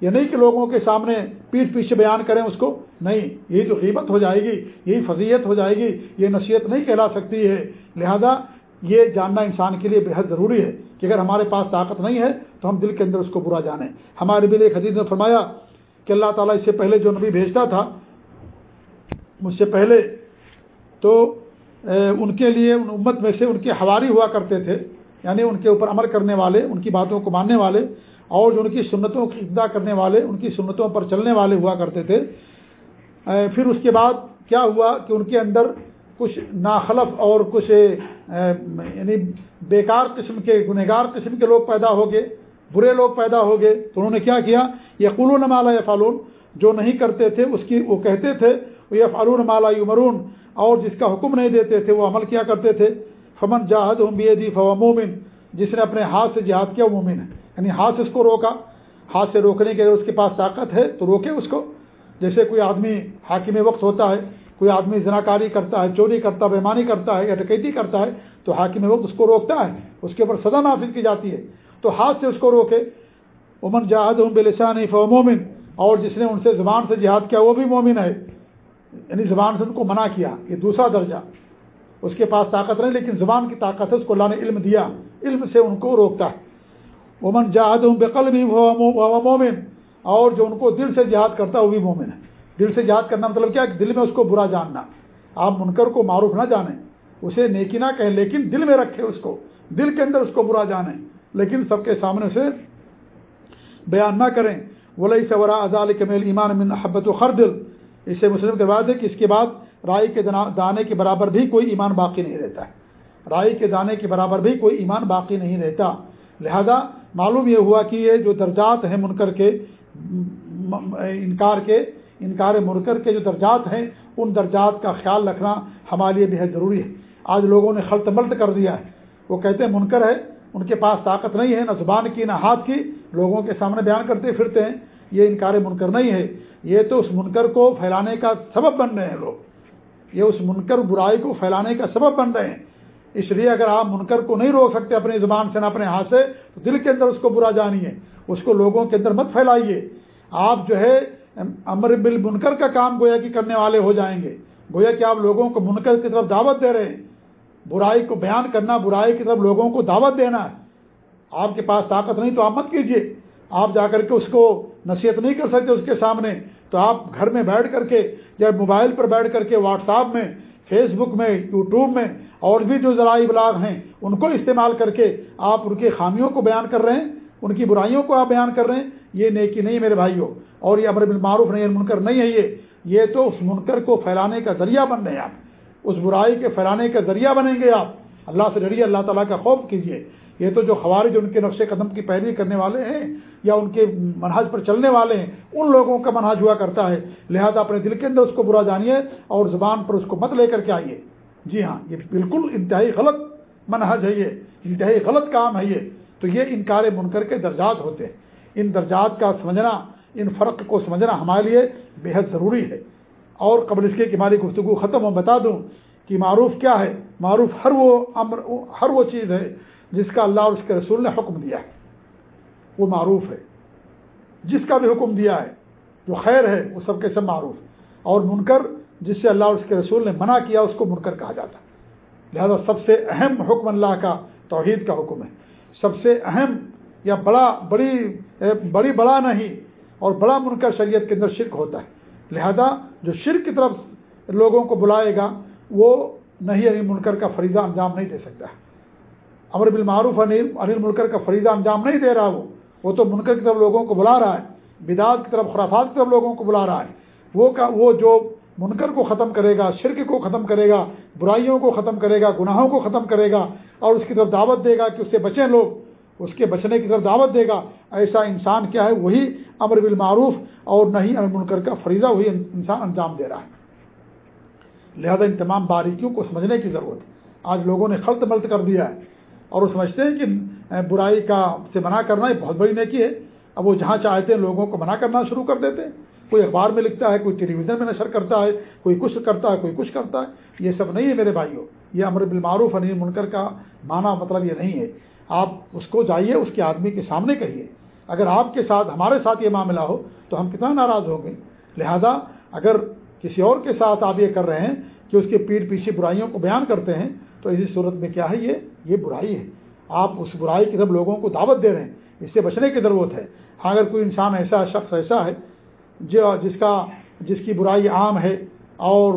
S1: یہ نہیں کہ لوگوں کے سامنے پیٹ پیچھے بیان کریں اس کو، نہیں یہی تو قیمت ہو جائے گی یہی فضیت ہو جائے گی، یہ نصیحت نہیں کہلا سکتی ہے۔ لہذا یہ جاننا انسان کے لیے بہت ضروری ہے کہ اگر ہمارے پاس طاقت نہیں ہے تو ہم دل کے اندر اس کو برا جانیں۔ ہمارے بھی ایک حدیث نے فرمایا کہ اللہ تعالیٰ اس سے پہلے جو نبی بھیجتا تھا، مجھ سے پہلے تو ان کے لیے، ان امت میں سے ان کے حواری ہوا کرتے تھے یعنی ان کے اوپر عمل کرنے والے، ان کی باتوں کو ماننے والے۔ اور جو ان کی سنتوں کی ابدا کرنے والے، ان کی سنتوں پر چلنے والے ہوا کرتے تھے۔ پھر اس کے بعد کیا ہوا کہ ان کے اندر کچھ ناخلف اور کچھ یعنی بیکار قسم کے، گنہگار قسم کے لوگ پیدا ہو گئے، برے لوگ پیدا ہو گئے۔ تو انہوں نے کیا کیا؟ یہ قلون مالا یا فالون جو نہیں کرتے تھے اس کی، وہ کہتے تھے یہ فالون مالا یمرون اور جس کا حکم نہیں دیتے تھے، وہ عمل کیا کرتے تھے؟ فمن جاہد ہم بی فوا مومن۔ جس نے اپنے ہاتھ سے جہاد کیا، وہ مومن ہے۔ یعنی ہاتھ سے اس کو روکا، ہاتھ سے روکنے کے اگر اس کے پاس طاقت ہے، تو روکے اس کو۔ جیسے کوئی آدمی حاکم وقت ہوتا ہے، کوئی آدمی زناکاری کرتا ہے، چوری کرتا ہے بیمانی کرتا ہے یا ڈکیتی کرتا ہے، تو حاکم وقت اس کو روکتا ہے، اس کے اوپر سزا نافذ کی جاتی ہے۔ تو ہاتھ سے اس کو روکے۔ امن جہاد ہوں بلسان فو مومن۔ اور جس نے ان سے زبان سے جہاد کیا، وہ بھی مومن ہے۔ یعنی زبان سے ان کو منع کیا، یہ دوسرا درجہ۔ اس کے پاس طاقت نہیں لیکن زبان کی طاقت ہے، اس کو اللہ نے علم دیا۔ علم سے ان کو روکتا ہے۔ امن جہاد ہوں بےقل بھی مومن اور جو ان کو دل سے جہاد کرتا ہے، وہ بھی مومن ہے۔ دل سے جہاد کرنا مطلب کیا دل میں اس کو برا جاننا۔ آپ منکر کو معروف نہ جانیں، اسے نیکی نہ کہیں، لیکن دل میں رکھے اس کو۔ دل کے اندر اس کو برا جانیں۔ لیکن سب کے سامنے سے بیان نہ کریں۔ ولی سورا ازال کمیل ایمان من حبت و خردل۔ اس سے مسلم کے بعد ہے کہ اس کے بعد رائی کے دانے کے برابر بھی کوئی ایمان باقی نہیں رہتا ہے۔ رائی کے دانے کے برابر بھی کوئی ایمان باقی نہیں رہتا۔ لہذا معلوم یہ ہوا کہ یہ جو درجات ہیں منکر کے انکار کے، انکار منکر کے جو درجات ہیں، ان درجات کا خیال رکھنا ہمارے لیے بہت ضروری ہے۔ آج لوگوں نے خلط ملط کر دیا ہے۔ وہ کہتے ہیں منکر ہے، ان کے پاس طاقت نہیں ہے، نہ زبان کی، نہ ہاتھ کی۔ لوگوں کے سامنے بیان کرتے پھرتے ہیں، یہ انکار منکر نہیں ہے۔ یہ تو اس منکر کو پھیلانے کا سبب بن رہے ہیں لوگ۔ یہ اس منکر برائی کو پھیلانے کا سبب بن رہے ہیں۔ اس لیے اگر آپ منکر کو نہیں روک سکتے اپنی زبان سے نہ اپنے ہاتھ سے، تو دل کے اندر اس کو برا جانیے اس کو لوگوں کے اندر مت پھیلائیے۔ آپ جو ہے، امر بل منکر کا کام گویا کی کرنے والے ہو جائیں گے۔ گویا کہ آپ لوگوں کو منکر کی طرف دعوت دے رہے ہیں۔ برائی کو بیان کرنا، برائی کی طرف لوگوں کو دعوت دینا۔ ہے آپ کے پاس طاقت نہیں تو آپ مت کیجیے آپ جا کر کے اس کو نصیحت نہیں کر سکتے اس کے سامنے۔ تو آپ گھر میں بیٹھ کر کے یا موبائل پر بیٹھ کر کے واٹس ایپ میں، فیس بک میں، یوٹیوب میں اور بھی جو ذرائع ابلاغ ہیں، ان کو استعمال کر کے آپ ان کی خامیوں کو بیان کر رہے ہیں، ان کی برائیوں کو آپ بیان کر رہے ہیں، یہ نیکی نہیں میرے بھائیوں۔ اور یہ امر بالمعروف نہیں منکر نہیں ہے، یہ یہ تو اس منکر کو پھیلانے کا ذریعہ بن رہے ہیں آپ۔ اس برائی کے پھیلانے کا ذریعہ بنیں گے آپ۔ اللہ سے ڈریے، اللہ تعالیٰ کا خوف کیجیے۔ یہ تو جو خوارج ان کے نقش قدم کی پیروی کرنے والے ہیں یا ان کے منہج پر چلنے والے ہیں، ان لوگوں کا منہج ہوا کرتا ہے۔ لہذا اپنے دل کے اندر اس کو برا جانیے اور زبان پر اس کو مت لے کر کے آئیے۔ جی ہاں یہ بالکل انتہائی غلط منہج ہے یہ، انتہائی غلط کام ہے یہ۔ تو یہ انکار منکر کے درجات ہوتے ہیں۔ ان درجات کا سمجھنا، ان فرق کو سمجھنا ہمارے لیے بےحد ضروری ہے۔ اور قبل اس کے کہ ہماری گفتگو ختم ہو، بتا دوں کہ معروف کیا ہے؟ معروف ہر وہ امر، ہر وہ چیز ہے جس کا اللہ اور اس کے رسول نے حکم دیا ہے۔ وہ معروف ہے۔ جس کا بھی حکم دیا ہے، جو خیر ہے، وہ سب کے سب معروف اور منکر جس سے اللہ اور اس کے رسول نے منع کیا، اس کو منکر کہا جاتا ہے۔ لہذا سب سے اہم حکم اللہ کا، توحید کا حکم ہے۔ سب سے اہم یا بڑا، بڑی بڑی بڑا نہیں، اور بڑا منکر شریعت کے اندر شرک ہوتا ہے۔ لہذا جو شرک کی طرف لوگوں کو بلائے گا، وہ نہیں یعنی منکر کا فریضہ انجام نہیں دے سکتا۔ ہے امر بالمعروف انل انل منکر کا فریضہ انجام نہیں دے رہا وہ۔ وہ تو منکر کی طرف لوگوں کو بلا رہا ہے۔ بدعت کی طرف، خرافات کی طرف لوگوں کو بلا رہا ہے۔ وہ کا وہ جو منکر کو ختم کرے گا، شرک کو ختم کرے گا، برائیوں کو ختم کرے گا، گناہوں کو ختم کرے گا اور اس کی طرف دعوت دے گا کہ اس سے بچیں لوگ، اس کے بچنے کی طرف دعوت دے گا، ایسا انسان کیا ہے؟ وہی امر بالمعروف اور نہیں منکر کا فریضہ وہی انسان انجام دے رہا ہے۔ لہذا ان تمام باریکیوں کو سمجھنے کی ضرورت ہے۔ آج لوگوں نے خلط ملط کر دیا ہے۔ اور وہ سمجھتے ہیں کہ برائی کا سے منع کرنا یہ بہت بڑی نیکی ہے۔ اب وہ جہاں چاہتے ہیں لوگوں کو منع کرنا شروع کر دیتے ہیں۔ کوئی اخبار میں لکھتا ہے، کوئی ٹیلی ویژن میں نشر کرتا ہے، کوئی کچھ کرتا ہے، کوئی کچھ کرتا ہے۔ یہ سب نہیں ہے میرے بھائیوں۔ یہ امر بالمعروف انیل منکر کا معنی مطلب یہ نہیں ہے۔ آپ اس کو جائیے، اس کے آدمی کے سامنے کہیے۔ اگر آپ کے ساتھ، ہمارے ساتھ یہ معاملہ ہو تو ہم کتنا ناراض ہوں گے۔ لہذا اگر کسی اور کے ساتھ آپ یہ کر رہے ہیں کہ اس کے پیٹ پیچھے برائیوں کو بیان کرتے ہیں تو اسی صورت میں کیا ہے؟ یہ یہ برائی ہے۔ آپ اس برائی کی طرف لوگوں کو دعوت دے رہے ہیں۔ اس سے بچنے کی ضرورت ہے۔ ہاں اگر کوئی انسان ایسا شخص ایسا ہے، جو جس کا جس کی برائی عام ہے اور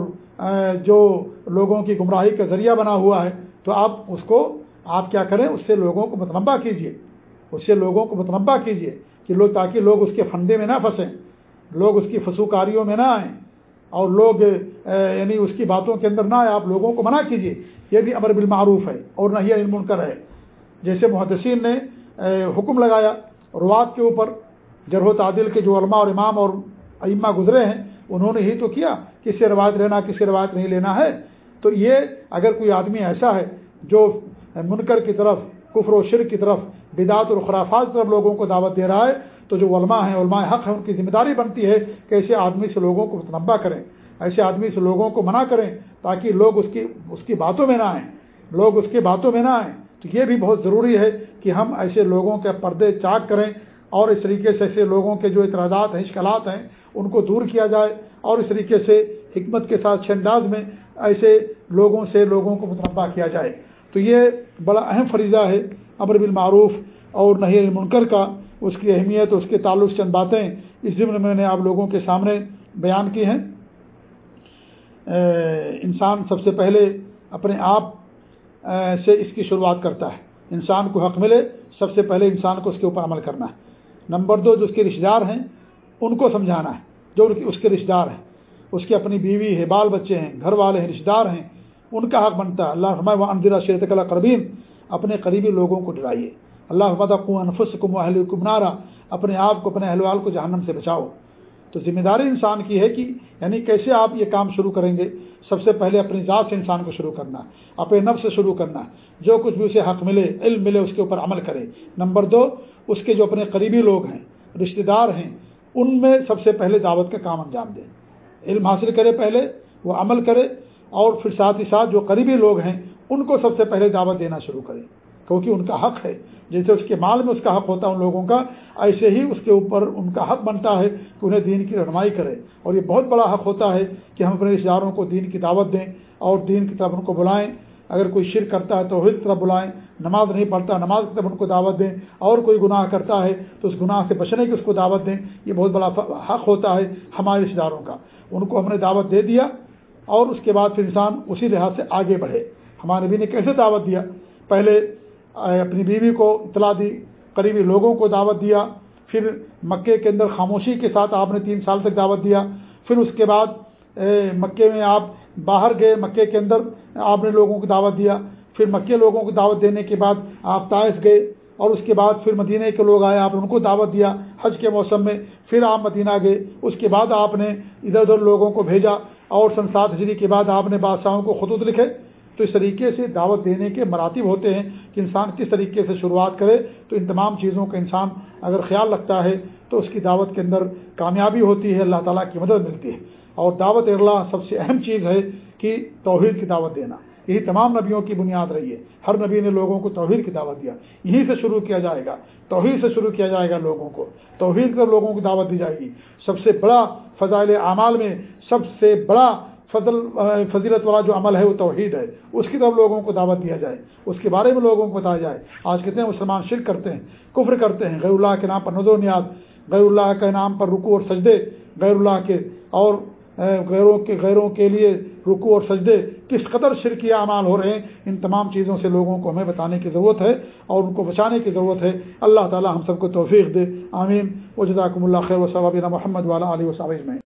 S1: جو لوگوں کی گمراہی کا ذریعہ بنا ہوا ہے، تو آپ اس کو آپ کیا کریں؟ اس سے لوگوں کو متنبع کیجیے اس سے لوگوں کو متنبع کیجیے کہ لوگ تاکہ لوگ اس کے فندے میں نہ پھنسیں، لوگ اس کی فسوکاریوں میں نہ آئیں۔ اور لوگ یعنی اس کی باتوں کے اندر نہ آئے، آپ لوگوں کو منع کیجیے یہ بھی امر بالمعروف ہے اور نہ یہ علم کر ہے۔ جیسے محدثین نے حکم لگایا روات کے اوپر، جرح و تعدل کے جو علماء اور امام اور ائمہ گزرے ہیں، انہوں نے ہی تو کیا، کس سے روایت لینا، کس سے روایت نہیں لینا ہے۔ تو یہ اگر کوئی آدمی ایسا ہے جو منکر کی طرف کفر و شرک کی طرف، بدعت اور خرافات کی طرف لوگوں کو دعوت دے رہا ہے، تو جو علماء ہیں، علماء حق ہیں، ان کی ذمہ داری بنتی ہے کہ ایسے آدمی سے لوگوں کو متنبع کریں، ایسے آدمی سے لوگوں کو منع کریں تاکہ لوگ اس کی اس کی باتوں میں نہ آئیں۔ لوگ اس کی باتوں میں نہ آئیں۔ تو یہ بھی بہت ضروری ہے کہ ہم ایسے لوگوں کے پردے چاک کریں اور اس طریقے سے ایسے لوگوں کے جو اعتراضات ہیں، اشکالات ہیں، ان کو دور کیا جائے اور اس طریقے سے حکمت کے ساتھ انداز میں ایسے لوگوں سے لوگوں کو متنبع کیا جائے۔ تو یہ بڑا اہم فریضہ ہے، امر بالمعروف اور نہیں منکر کا، اس کی اہمیت اس کے تعلق چند باتیں اس ضمن میں نے آپ لوگوں کے سامنے بیان کی ہیں۔ انسان سب سے پہلے اپنے آپ سے اس کی شروعات کرتا ہے۔ انسان کو حق ملے، سب سے پہلے انسان کو اس کے اوپر عمل کرنا ہے۔ نمبر دو، جو اس کے رشتہ دار ہیں، ان کو سمجھانا ہے، جو اس کے رشتہ دار ہیں۔ اس کی اپنی بیوی ہے، بال بچے ہیں، گھر والے ہیں، رشتہ دار ہیں ان کا حق بنتا ہے۔ اللہ رحمۂ و اندرا شیرت اللہ قربین اپنے قریبی لوگوں کو ڈرائیے۔ اللہ انفس کم اہل کم نارا۔ اپنے آپ کو، اپنے اہل وال کو جہنم سے بچاؤ۔ تو ذمہ داری انسان کی ہے کہ یعنی کیسے آپ یہ کام شروع کریں گے؟ سب سے پہلے اپنی ذات سے انسان کو شروع کرنا، اپنے نفس سے شروع کرنا۔ جو کچھ بھی اسے حق ملے، علم ملے، اس کے اوپر عمل کرے۔ نمبر دو، اس کے جو اپنے قریبی لوگ ہیں، رشتہ دار ہیں، ان میں سب سے پہلے دعوت کا کام انجام دیں علم حاصل کرے پہلے، وہ عمل کرے۔ اور پھر ساتھ ہی ساتھ جو قریبی لوگ ہیں، ان کو سب سے پہلے دعوت دینا شروع کریں۔ کیونکہ ان کا حق ہے۔ جیسے اس کے مال میں اس کا حق ہوتا ہے ان لوگوں کا، ایسے ہی اس کے اوپر ان کا حق بنتا ہے کہ انہیں دین کی رہنمائی کرے اور یہ بہت بڑا حق ہوتا ہے کہ ہم اپنے رشتے داروں کو دین کی دعوت دیں اور دین کی طرف ان کو بلائیں۔ اگر کوئی شرک کرتا ہے تو کی طرف بلائیں۔ نماز نہیں پڑھتا، نماز کی طرف ان کو دعوت دیں۔ اور کوئی گناہ کرتا ہے تو اس گناہ سے بچنے کی اس کو دعوت دیں۔ یہ بہت بڑا حق ہوتا ہے ہمارے رشتے داروں کا۔ ان کو ہم نے دعوت دے دیا۔ اور اس کے بعد پھر انسان اسی لحاظ سے آگے بڑھے۔ ہمارے نبی نے کیسے دعوت دیا؟ پہلے اپنی بیوی کو اطلاع دی، قریبی لوگوں کو دعوت دیا، پھر مکے کے اندر خاموشی کے ساتھ آپ نے تین سال تک دعوت دیا، پھر اس کے بعد مکے میں آپ باہر گئے، مکے کے اندر آپ نے لوگوں کو دعوت دیا، پھر مکے لوگوں کو دعوت دینے کے بعد آپ طائف گئے، اور اس کے بعد پھر مدینہ کے لوگ آئے، آپ نے ان کو دعوت دیا حج کے موسم میں، پھر آپ مدینہ گئے، اس کے بعد آپ نے ادھر ادھر لوگوں کو بھیجا اور سنسات ہجری کے بعد آپ نے بادشاہوں کو خطوط لکھے، تو اس طریقے سے دعوت دینے کے مراتب ہوتے ہیں کہ انسان کس طریقے سے شروعات کرے، تو ان تمام چیزوں کا انسان اگر خیال رکھتا ہے، تو اس کی دعوت کے اندر کامیابی ہوتی ہے، اللہ تعالیٰ کی مدد ملتی ہے۔ اور دعوت اللہ سب سے اہم چیز ہے کہ توحید کی دعوت دینا۔ یہی تمام نبیوں کی بنیاد رہی ہے۔ ہر نبی نے لوگوں کو توحید کی دعوت دیا۔ یہیں سے شروع کیا جائے گا۔ توحید سے شروع کیا جائے گا لوگوں کو۔ توحید کر لوگوں کو دعوت دی جائے گی۔ سب سے بڑا فضائل اعمال میں سب سے بڑا فضل، فضیلت والا جو عمل ہے وہ توحید ہے۔ اس کی طرف لوگوں کو دعوت دیا جائے۔ اس کے بارے میں لوگوں کو بتایا جائے۔ آج کہتے ہیں مسلمان شرک کرتے ہیں، کفر کرتے ہیں۔ غیر اللہ کے نام پر نظر نیاد، غیر اللہ کے نام پر رکو اور سجدے، غیر اللہ کے اور غیروں کے غیروں کے لیے رکو اور سجدے کس قدر شرکی اعمال ہو رہے ہیں، ان تمام چیزوں سے لوگوں کو ہمیں بتانے کی ضرورت ہے اور ان کو بچانے کی ضرورت ہے۔ اللہ تعالی ہم سب کو توفیق دے۔ آمین۔ و جزاکم اللہ خیر و صوابینہ محمد والا علیہ وصاب میں